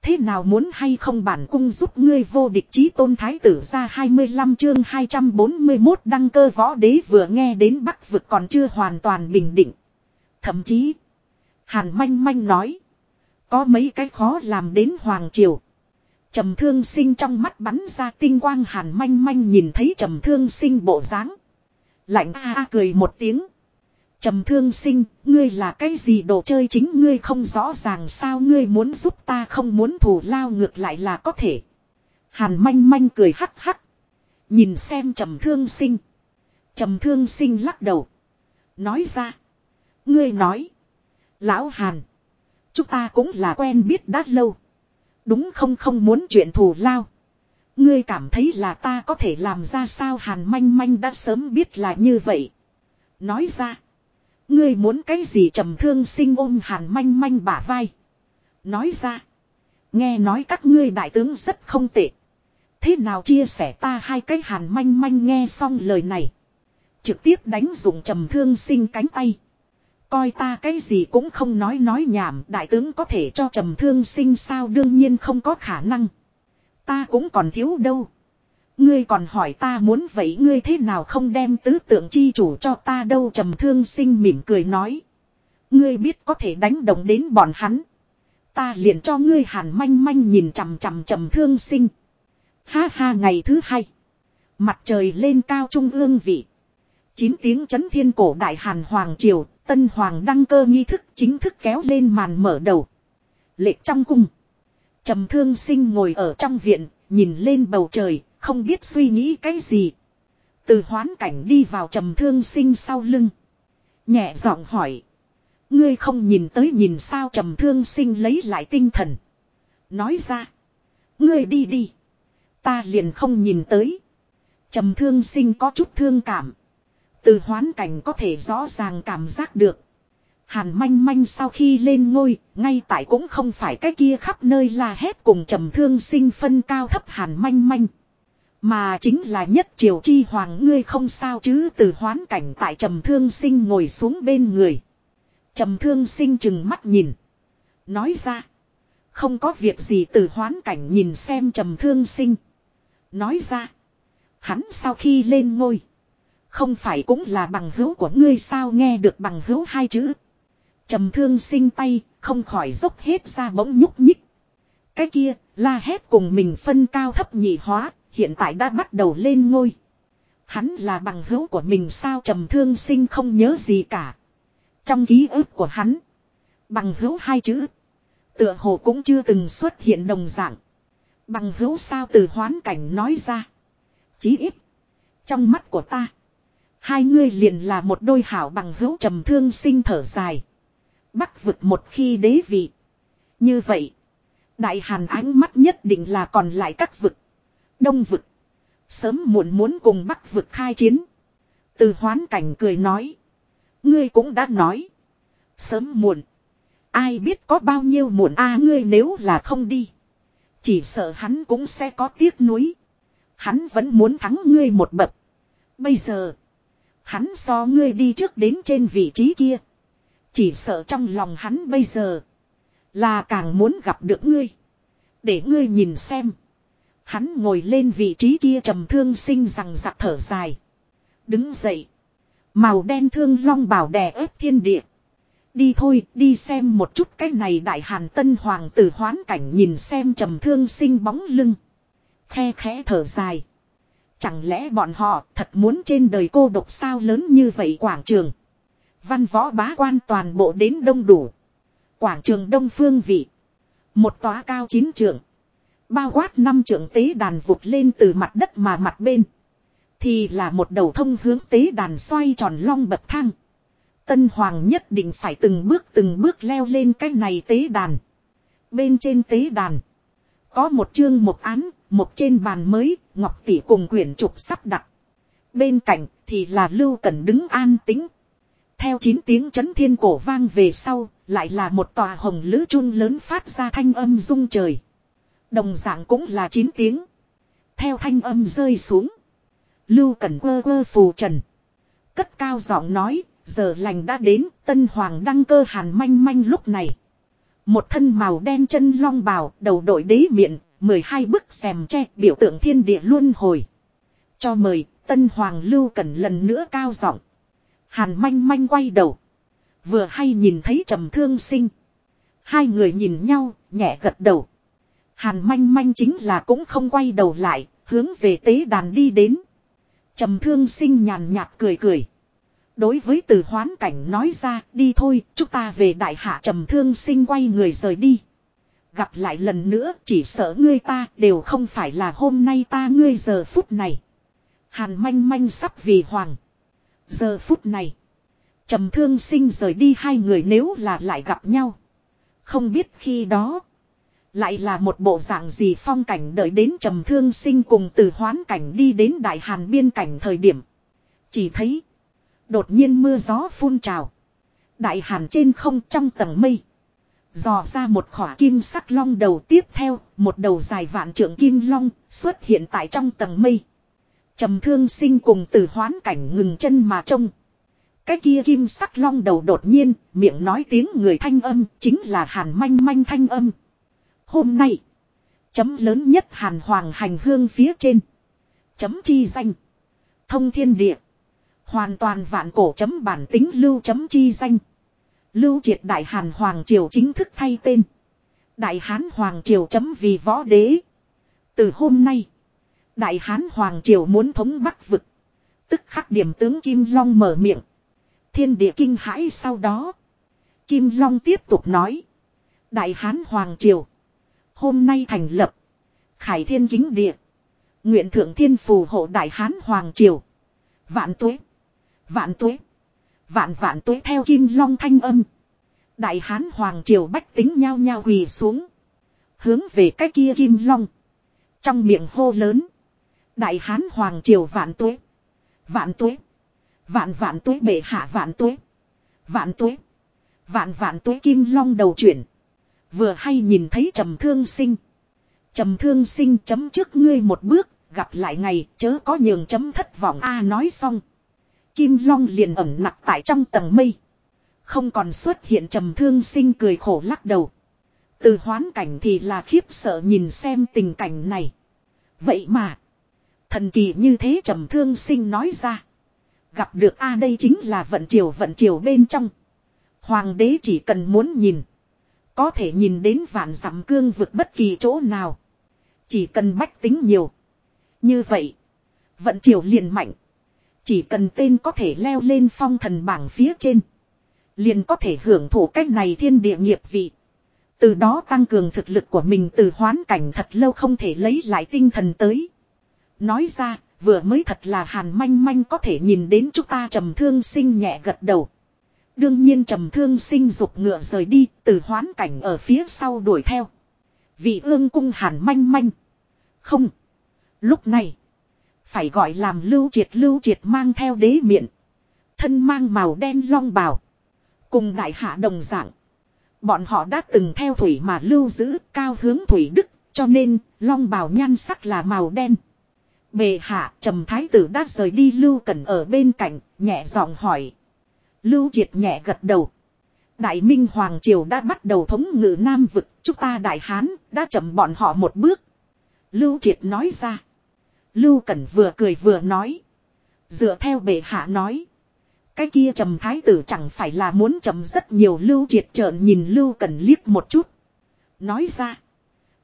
Thế nào muốn hay không bản cung giúp ngươi vô địch chí tôn thái tử ra 25 chương 241 đăng cơ võ đế vừa nghe đến bắc vực còn chưa hoàn toàn bình định. Thậm chí, Hàn manh manh nói, có mấy cái khó làm đến Hoàng Triều. Trầm thương sinh trong mắt bắn ra tinh quang hàn manh manh nhìn thấy trầm thương sinh bộ dáng Lạnh a cười một tiếng. Trầm thương sinh, ngươi là cái gì đồ chơi chính ngươi không rõ ràng sao ngươi muốn giúp ta không muốn thủ lao ngược lại là có thể. Hàn manh manh cười hắc hắc. Nhìn xem trầm thương sinh. Trầm thương sinh lắc đầu. Nói ra. Ngươi nói. Lão Hàn. Chúng ta cũng là quen biết đã lâu. Đúng không không muốn chuyện thù lao. Ngươi cảm thấy là ta có thể làm ra sao Hàn manh manh đã sớm biết là như vậy. Nói ra. Ngươi muốn cái gì trầm thương sinh ôm hàn manh manh bả vai. Nói ra. Nghe nói các ngươi đại tướng rất không tệ. Thế nào chia sẻ ta hai cái hàn manh manh nghe xong lời này. Trực tiếp đánh dụng trầm thương sinh cánh tay. Coi ta cái gì cũng không nói nói nhảm, đại tướng có thể cho trầm thương sinh sao đương nhiên không có khả năng. Ta cũng còn thiếu đâu. Ngươi còn hỏi ta muốn vậy ngươi thế nào không đem tứ tượng chi chủ cho ta đâu trầm thương sinh mỉm cười nói. Ngươi biết có thể đánh động đến bọn hắn. Ta liền cho ngươi hàn manh manh nhìn chằm chằm trầm thương sinh. Ha ha ngày thứ hai. Mặt trời lên cao trung ương vị. Chín tiếng chấn thiên cổ đại hàn hoàng triều, tân hoàng đăng cơ nghi thức chính thức kéo lên màn mở đầu. Lệ trong cung. Trầm thương sinh ngồi ở trong viện, nhìn lên bầu trời, không biết suy nghĩ cái gì. Từ hoán cảnh đi vào trầm thương sinh sau lưng. Nhẹ giọng hỏi. Ngươi không nhìn tới nhìn sao trầm thương sinh lấy lại tinh thần. Nói ra. Ngươi đi đi. Ta liền không nhìn tới. Trầm thương sinh có chút thương cảm. Từ hoán cảnh có thể rõ ràng cảm giác được. Hàn manh manh sau khi lên ngôi, ngay tại cũng không phải cái kia khắp nơi la hét cùng trầm thương sinh phân cao thấp hàn manh manh. Mà chính là nhất triều chi hoàng ngươi không sao chứ từ hoán cảnh tại trầm thương sinh ngồi xuống bên người. Trầm thương sinh chừng mắt nhìn. Nói ra. Không có việc gì từ hoán cảnh nhìn xem trầm thương sinh. Nói ra. Hắn sau khi lên ngôi. Không phải cũng là bằng hữu của ngươi sao nghe được bằng hữu hai chữ. Trầm thương sinh tay, không khỏi dốc hết ra bỗng nhúc nhích. Cái kia, la hét cùng mình phân cao thấp nhị hóa, hiện tại đã bắt đầu lên ngôi. Hắn là bằng hữu của mình sao trầm thương sinh không nhớ gì cả. Trong ký ức của hắn, bằng hữu hai chữ, tựa hồ cũng chưa từng xuất hiện đồng dạng. Bằng hữu sao từ hoán cảnh nói ra. Chí ít, trong mắt của ta, hai ngươi liền là một đôi hảo bằng hữu trầm thương sinh thở dài. Bắc vực một khi đế vị. Như vậy, đại hàn ánh mắt nhất định là còn lại các vực. Đông vực. Sớm muộn muốn cùng Bắc vực khai chiến. Từ hoán cảnh cười nói. Ngươi cũng đã nói. Sớm muộn. Ai biết có bao nhiêu muộn a à, ngươi nếu là không đi. Chỉ sợ hắn cũng sẽ có tiếc nuối. Hắn vẫn muốn thắng ngươi một bậc. Bây giờ. Hắn so ngươi đi trước đến trên vị trí kia. Chỉ sợ trong lòng hắn bây giờ. Là càng muốn gặp được ngươi. Để ngươi nhìn xem. Hắn ngồi lên vị trí kia trầm thương sinh rằng giặc thở dài. Đứng dậy. Màu đen thương long bảo đè ép thiên địa. Đi thôi, đi xem một chút cái này đại hàn tân hoàng tử hoán cảnh nhìn xem trầm thương sinh bóng lưng. Khe khẽ thở dài. Chẳng lẽ bọn họ thật muốn trên đời cô độc sao lớn như vậy quảng trường. Văn võ bá quan toàn bộ đến đông đủ. Quảng trường đông phương vị. Một tòa cao chín trường. Bao quát năm trưởng tế đàn vụt lên từ mặt đất mà mặt bên. Thì là một đầu thông hướng tế đàn xoay tròn long bậc thang. Tân Hoàng nhất định phải từng bước từng bước leo lên cái này tế đàn. Bên trên tế đàn. Có một chương một án, một trên bàn mới, Ngọc Tỷ cùng quyển trục sắp đặt. Bên cạnh thì là Lưu cần đứng an tính. Theo chín tiếng chấn thiên cổ vang về sau, lại là một tòa hồng lữ chun lớn phát ra thanh âm rung trời. Đồng dạng cũng là 9 tiếng. Theo thanh âm rơi xuống. Lưu Cẩn quơ quơ phù trần. Cất cao giọng nói, giờ lành đã đến, tân hoàng đăng cơ hàn manh manh lúc này. Một thân màu đen chân long bào, đầu đội đế miệng, 12 bức xèm che biểu tượng thiên địa luân hồi. Cho mời, tân hoàng Lưu Cẩn lần nữa cao giọng. Hàn manh manh quay đầu. Vừa hay nhìn thấy trầm thương sinh. Hai người nhìn nhau, nhẹ gật đầu. Hàn manh manh chính là cũng không quay đầu lại, hướng về tế đàn đi đến. trầm thương sinh nhàn nhạt cười cười. Đối với từ hoán cảnh nói ra đi thôi chúng ta về đại hạ trầm thương sinh quay người rời đi. Gặp lại lần nữa chỉ sợ ngươi ta đều không phải là hôm nay ta ngươi giờ phút này. Hàn manh manh sắp vì hoàng. Giờ phút này. Trầm thương sinh rời đi hai người nếu là lại gặp nhau. Không biết khi đó. Lại là một bộ dạng gì phong cảnh đợi đến trầm thương sinh cùng từ hoán cảnh đi đến đại hàn biên cảnh thời điểm. Chỉ thấy. Đột nhiên mưa gió phun trào. Đại hàn trên không trong tầng mây. Dò ra một khỏa kim sắc long đầu tiếp theo, một đầu dài vạn trượng kim long xuất hiện tại trong tầng mây. Trầm thương sinh cùng từ hoán cảnh ngừng chân mà trông. Cái kia kim sắc long đầu đột nhiên, miệng nói tiếng người thanh âm, chính là hàn manh manh thanh âm. Hôm nay, chấm lớn nhất hàn hoàng hành hương phía trên. Chấm chi danh. Thông thiên địa. Hoàn toàn vạn cổ chấm bản tính lưu chấm chi danh. Lưu triệt đại hàn hoàng triều chính thức thay tên. Đại hán hoàng triều chấm vì võ đế. Từ hôm nay, đại hán hoàng triều muốn thống bắc vực. Tức khắc điểm tướng Kim Long mở miệng. Thiên địa kinh hãi sau đó. Kim Long tiếp tục nói. Đại hán hoàng triều. Hôm nay thành lập. Khải thiên kính địa. Nguyện thượng thiên phù hộ đại hán hoàng triều. Vạn tuế. Vạn tuế. Vạn vạn tuế theo kim long thanh âm. Đại hán hoàng triều bách tính nhao nhao quỳ xuống. Hướng về cái kia kim long. Trong miệng hô lớn. Đại hán hoàng triều vạn tuế. Vạn tuế. Vạn vạn tuế bệ hạ vạn tuế. Vạn tuế. Vạn vạn tuế kim long đầu chuyển. Vừa hay nhìn thấy trầm thương sinh. Trầm thương sinh chấm trước ngươi một bước. Gặp lại ngày, chớ có nhường chấm thất vọng a, nói xong. Kim long liền ẩn nặc tại trong tầng mây. Không còn xuất hiện trầm thương sinh cười khổ lắc đầu. Từ hoán cảnh thì là khiếp sợ nhìn xem tình cảnh này. Vậy mà. Thần kỳ như thế trầm thương sinh nói ra. Gặp được a đây chính là vận triều vận triều bên trong. Hoàng đế chỉ cần muốn nhìn. Có thể nhìn đến vạn dặm cương vực bất kỳ chỗ nào. Chỉ cần bách tính nhiều. Như vậy. Vận triều liền mạnh. Chỉ cần tên có thể leo lên phong thần bảng phía trên. Liền có thể hưởng thụ cách này thiên địa nghiệp vị. Từ đó tăng cường thực lực của mình từ hoán cảnh thật lâu không thể lấy lại tinh thần tới. Nói ra, vừa mới thật là hàn manh manh có thể nhìn đến chúng ta trầm thương sinh nhẹ gật đầu. Đương nhiên trầm thương sinh dục ngựa rời đi, từ hoán cảnh ở phía sau đuổi theo. Vị ương cung hàn manh manh. Không. Lúc này. Phải gọi làm lưu triệt lưu triệt mang theo đế miệng. Thân mang màu đen long bào. Cùng đại hạ đồng dạng. Bọn họ đã từng theo thủy mà lưu giữ cao hướng thủy đức. Cho nên long bào nhan sắc là màu đen. Bề hạ trầm thái tử đã rời đi lưu cẩn ở bên cạnh. Nhẹ giọng hỏi. Lưu triệt nhẹ gật đầu. Đại Minh Hoàng Triều đã bắt đầu thống ngự Nam vực, chúng ta Đại Hán đã chậm bọn họ một bước. Lưu Triệt nói ra. Lưu Cẩn vừa cười vừa nói. Dựa theo bệ hạ nói. Cái kia trầm thái tử chẳng phải là muốn trầm rất nhiều Lưu Triệt trợn nhìn Lưu Cẩn liếc một chút. Nói ra.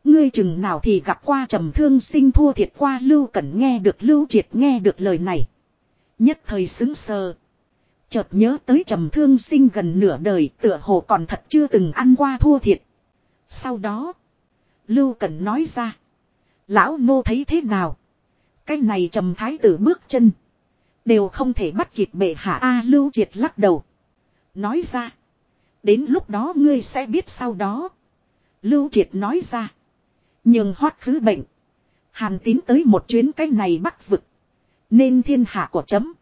Ngươi chừng nào thì gặp qua trầm thương sinh thua thiệt qua Lưu Cẩn nghe được Lưu Triệt nghe được lời này. Nhất thời xứng sờ. Chợt nhớ tới trầm thương sinh gần nửa đời tựa hồ còn thật chưa từng ăn qua thua thiệt. Sau đó. Lưu Cần nói ra. Lão nô thấy thế nào? Cái này trầm thái tử bước chân. Đều không thể bắt kịp bệ hạ A lưu triệt lắc đầu. Nói ra. Đến lúc đó ngươi sẽ biết sau đó. Lưu triệt nói ra. Nhưng hoát khứ bệnh. Hàn tín tới một chuyến cái này bắc vực. Nên thiên hạ của chấm.